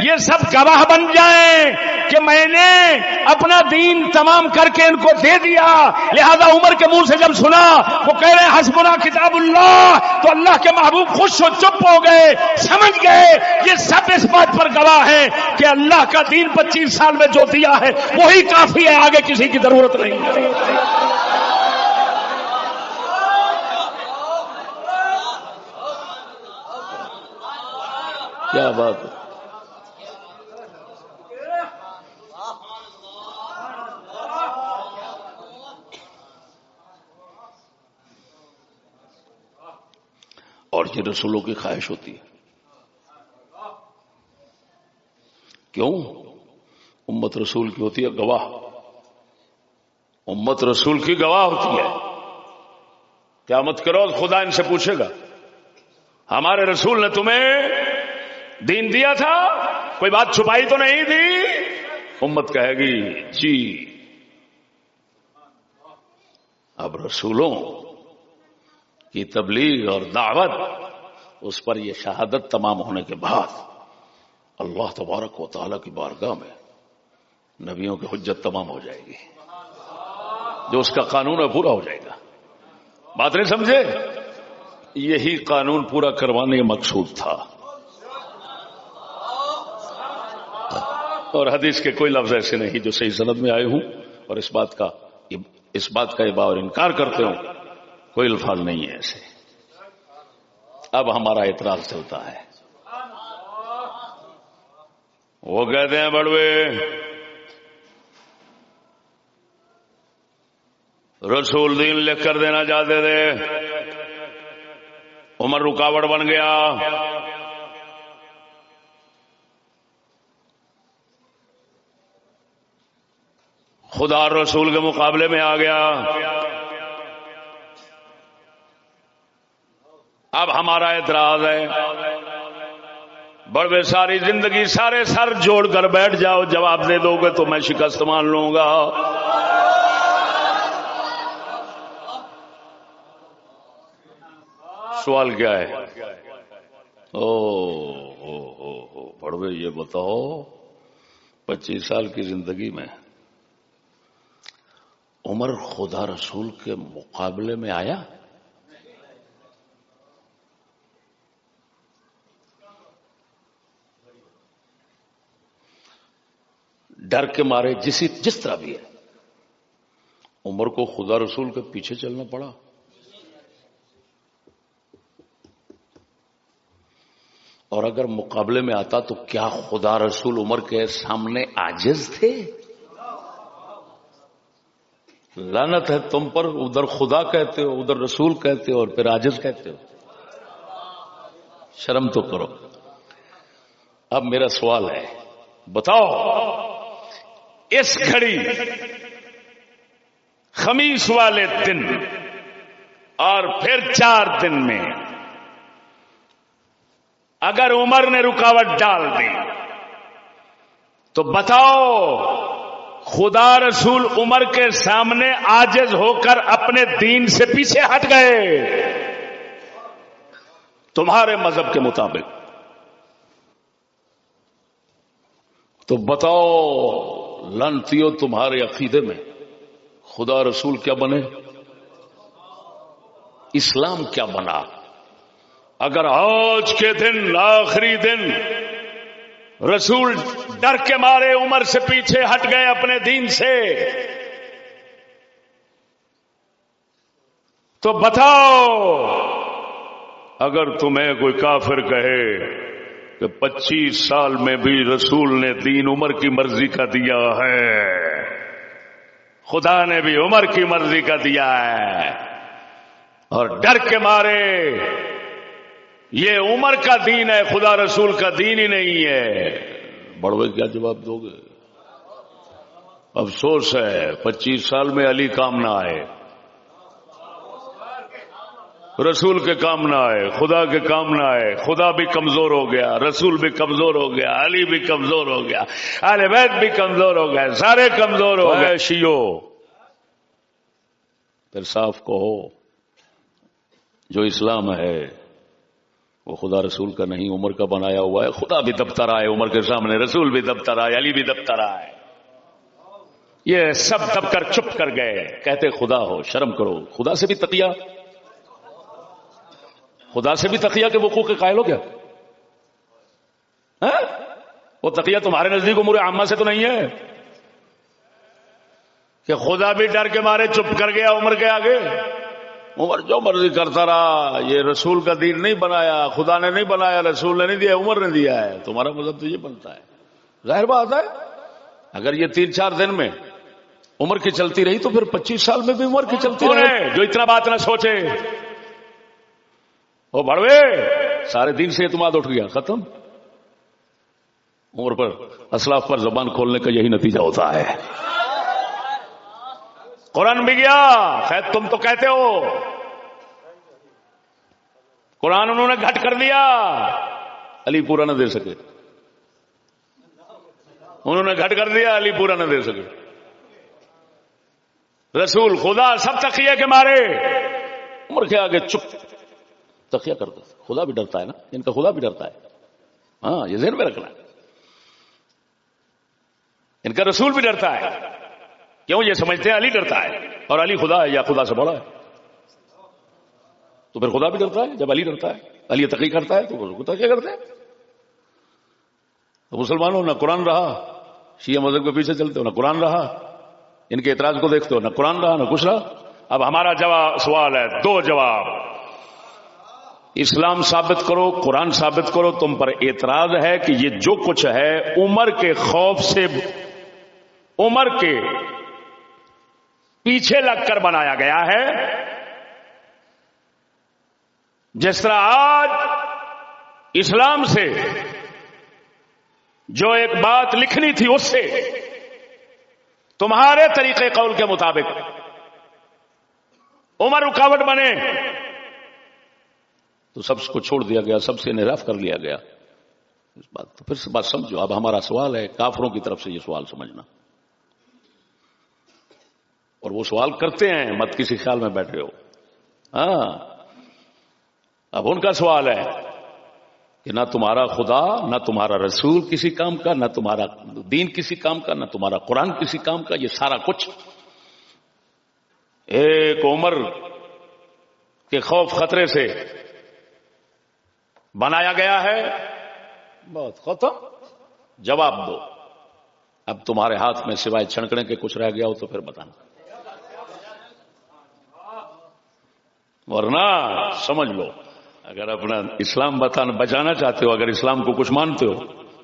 یہ سب گواہ بن جائیں کہ میں نے اپنا دین تمام کر کے ان کو دے دیا۔ لہذا عمر کے منہ سے جب سنا، وہ کہہ رہے ہسبنا کتاب اللہ، تو اللہ کے محبوب خوش و چپ ہو گئے، سمجھ گئے۔ یہ سب اس بات پر گواہ ہے کہ اللہ کا دین پچیس سال میں جو دیا ہے، وہی کافی ہے، آگے کسی کی ضرورت نہیں۔ کیا بات ہے؟ اور رسولوں کی خواہش ہوتی ہے۔ کیوں؟ امت رسول کی ہوتی ہے، گواہ۔ امت رسول کی گواہ ہوتی ہے۔ کیا مت کرو خدا ان سے پوچھے گا، ہمارے رسول نے تمہیں دین دیا تھا؟ کوئی بات چھپائی تو نہیں تھی؟ امت کہے گی جی۔ اب رسولوں کی تبلیغ اور دعوت اس پر یہ شہادت تمام ہونے کے بعد اللہ تبارک و تعالی کی بارگاہ میں نبیوں کی حجت تمام ہو جائے گی۔ جو اس کا قانون ہے پورا ہو جائے گا۔ بات نہیں سمجھے؟ یہی قانون پورا کروانے کا مقصود تھا۔ اور حدیث کے کوئی لفظ ایسے نہیں جو صحیح سند میں آئے ہوں۔ اور اس بات کا اس بات کا اور انکار کرتے ہوں۔ کوئی الفاظ نہیں ہے ایسے۔ اب ہمارا اعتراض چلتا ہے۔ وہ کہتے ہیں بڑوے، رسول دین لکھ کر دینا چاہتے تھے۔ عمر رکاوٹ بن گیا۔ خدا رسول کے مقابلے میں آ گیا۔ اب ہمارا اعتراض ہے۔ بڑے ساری زندگی سارے سر جوڑ کر بیٹھ جاؤ، جواب دے دو گے تو میں شکست مان لوں گا۔ سوال کیا ہے؟ او پڑھوے یہ بتاؤ، پچیس سال کی زندگی میں عمر خدا رسول کے مقابلے میں آیا؟ ڈر کے مارے جس جس طرح بھی ہے۔ عمر کو خدا رسول کے پیچھے چلنا پڑا۔ اور اگر مقابلے میں آتا تو کیا خدا رسول عمر کے سامنے آجز تھے؟ لانت ہے تم پر، ادھر خدا کہتے ہو، ادھر رسول کہتے ہو اور پھر آجز کہتے ہو۔ شرم تو کرو۔ اب میرا سوال ہے، بتاؤ۔ اس گھڑی خمیس والے دن اور پھر چار دن میں اگر عمر نے رکاوٹ ڈال دی تو بتاؤ خدا رسول عمر کے سامنے آجز ہو کر اپنے دین سے پیچھے ہٹ گئے۔ تمہارے مذہب کے مطابق۔ تو بتاؤ لنتیو تمہارے عقیدے میں خدا رسول کیا بنے؟ اسلام کیا بنا؟ اگر آج کے دن، آخری دن رسول ڈر کے مارے عمر سے پیچھے ہٹ گئے اپنے دین سے، تو بتاؤ، اگر تمہیں کوئی کافر کہے کہ پچیس سال میں بھی رسول نے دین عمر کی مرضی کا دیا ہے۔ خدا نے بھی عمر کی مرضی کا دیا ہے۔ اور ڈر کے مارے۔ یہ عمر کا دین ہے، خدا رسول کا دین ہی نہیں ہے۔ بڑوے، کیا جواب دو گے؟ افسوس ہے، پچیس سال میں علی کام نہ آئے۔ رسول کے کام نہ آئے خدا کے کام نہ آئے۔ خدا بھی کمزور ہو گیا رسول بھی کمزور ہو گیا علی بھی کمزور ہو گیا ارے وید بھی کمزور ہو گئے سارے کمزور ہو گئے۔ شیو پھر صاف کہو جو اسلام ہے وہ خدا رسول کا نہیں عمر کا بنایا ہوا ہے۔ خدا بھی دبتا رہا ہے عمر کے سامنے رسول بھی دبتا رہا ہے علی بھی دبتا رہا ہے یہ سب دب کر چپ کر گئے۔ کہتے خدا ہو شرم کرو خدا سے بھی تقیا خدا سے بھی تقیا کے وقوع کے قائل ہو گیا؟ ہاں؟ وہ تقیا تمہارے نزدیک عمر عامہ سے تو نہیں ہے۔ کہ خدا بھی ڈر کے مارے چپ کر گیا عمر کے آگے۔ عمر جو مرضی کرتا رہا یہ رسول کا دین نہیں بنایا خدا نے نہیں بنایا رسول نے نہیں دیا عمر نے دیا ہے۔ تمہارا مطلب تو یہ بنتا ہے۔ ظاہر بات ہے اگر یہ تین چار دن میں عمر کی چلتی رہی تو پھر پچیس سال میں بھی عمر کی چلتی رہے۔ جو اتنا بات نہ سوچے؟ وہ بڑوے، سارے دن سے اعتماد اٹھ گیا، ختم۔ عمر پر، اسلاف پر زبان کھولنے کا یہی نتیجہ ہوتا ہے۔ قرآن بھی گیا، خیر تم تو کہتے ہو۔ قرآن انہوں نے گھٹ کر دیا۔ علی پورا نہ دے سکے۔ انہوں نے گھٹ کر دیا، علی پورا نہ دے سکے۔ رسول خدا سب تخیے کے مارے۔ عمر کے آگے چپ۔ تخیہ کرتا خدا بھی ڈرتا ہے نا۔ ان کا خدا بھی ڈرتا ہے۔ ہاں یہ ذہن میں رکھنا ہے۔ ان کا رسول بھی ڈرتا ہے۔ کیوں؟ یہ سمجھتے ہیں علی ڈرتا ہے۔ اور علی خدا ہے یا خدا سے بڑا ہے۔ تو پھر خدا بھی ڈرتا ہے۔ جب علی ڈرتا ہے، علی تقی کرتا ہے، تو کیا کرتے ہیں۔ تو مسلمانوں، نہ قرآن رہا۔ شیعہ مذہب کے پیچھے چلتے ہو، نہ قرآن رہا۔ ان کے اعتراض کو دیکھتے ہو، نہ قرآن رہا، نہ کچھ رہا۔ اب ہمارا جواب، سوال ہے، دو جواب۔ اسلام ثابت کرو، قرآن ثابت کرو، تم پر اعتراض ہے کہ یہ جو کچھ ہے، عمر کے خوف سے، عمر کے پیچھے لگ کر بنایا گیا ہے۔ جس طرح آج اسلام سے جو ایک بات لکھنی تھی، اس سے تمہارے طریقے قول کے مطابق عمر رکاوٹ بنے۔ تو سب کو چھوڑ دیا گیا، سب سے نراف کر لیا گیا۔ اس بات تو پھر بات سمجھو، اب ہمارا سوال ہے کافروں کی طرف سے یہ سوال سمجھنا۔ اور وہ سوال کرتے ہیں، مت کسی خیال میں بیٹھے ہو۔ ہاں۔ اب ان کا سوال ہے کہ نہ تمہارا خدا، نہ تمہارا رسول کسی کام کا، نہ تمہارا دین کسی کام کا، نہ تمہارا قرآن کسی کام کا، یہ سارا کچھ۔ ایک عمر کے خوف خطرے سے بنایا گیا ہے؟ بہت ختم۔ جواب دو۔ اب تمہارے ہاتھ میں سوائے چھنکنے کے کچھ رہ گیا ہو تو پھر بتانا۔ ورنہ سمجھ لو اگر اپنا اسلام بتانا بچانا چاہتے ہو اگر اسلام کو کچھ مانتے ہو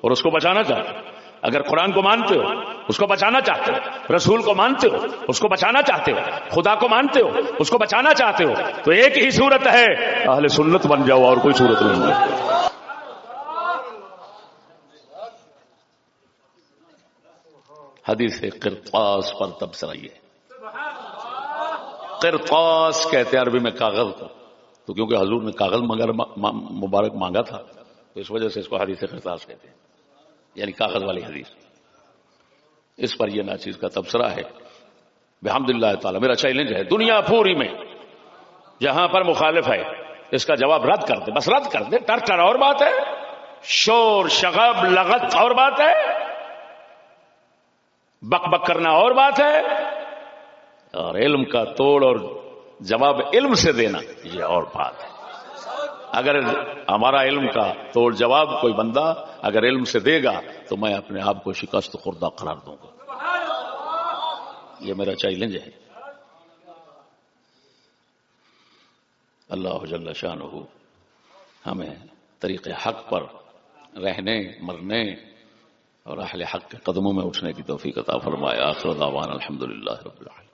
اور اس کو بچانا چاہتے ہو اگر قرآن کو مانتے ہو، اس کو بچانا چاہتے ہو، رسول کو مانتے ہو، اس کو بچانا چاہتے ہو، خدا کو مانتے ہو، اس کو بچانا چاہتے ہو، تو ایک ہی صورت ہے۔ اہل سنت بن جاؤ اور کوئی صورت نہیں ہے۔ حدیث قرطاس پر تبصرہ یہ قرطاس کہتے ہیں عربی میں کاغذ کو۔ تو کیونکہ حضور نے کاغذ مبارک مانگا تھا، تو اس وجہ سے اس کو حدیث قرطاس کہتے ہیں۔ یعنی کاغذ والی حدیث۔ اس پر یہ ناچیز کا تبصرہ ہے۔ بحمد اللہ تعالیٰ، میرا چیلنج ہے۔ دنیا پوری میں جہاں پر مخالف ہے، اس کا جواب رد کر دے۔ بس رد کر دے۔ ٹر ٹر اور بات ہے۔ شور، شغب، لغت اور بات ہے۔ بک بک کرنا اور بات ہے۔ اور علم کا توڑ اور جواب علم سے دینا، یہ اور بات ہے۔ اگر ہمارا علم کا توڑ جواب کوئی بندہ اگر علم سے دے گا تو میں اپنے آپ کو شکست خوردہ قرار دوں گا۔ یہ میرا چیلنج ہے۔ اللہ جل شان ہو ہمیں طریق حق پر رہنے، مرنے اور اہل حق کے قدموں میں اٹھنے کی توفیق عطا فرمایا آخر دعوان الحمدللہ رب العالمین۔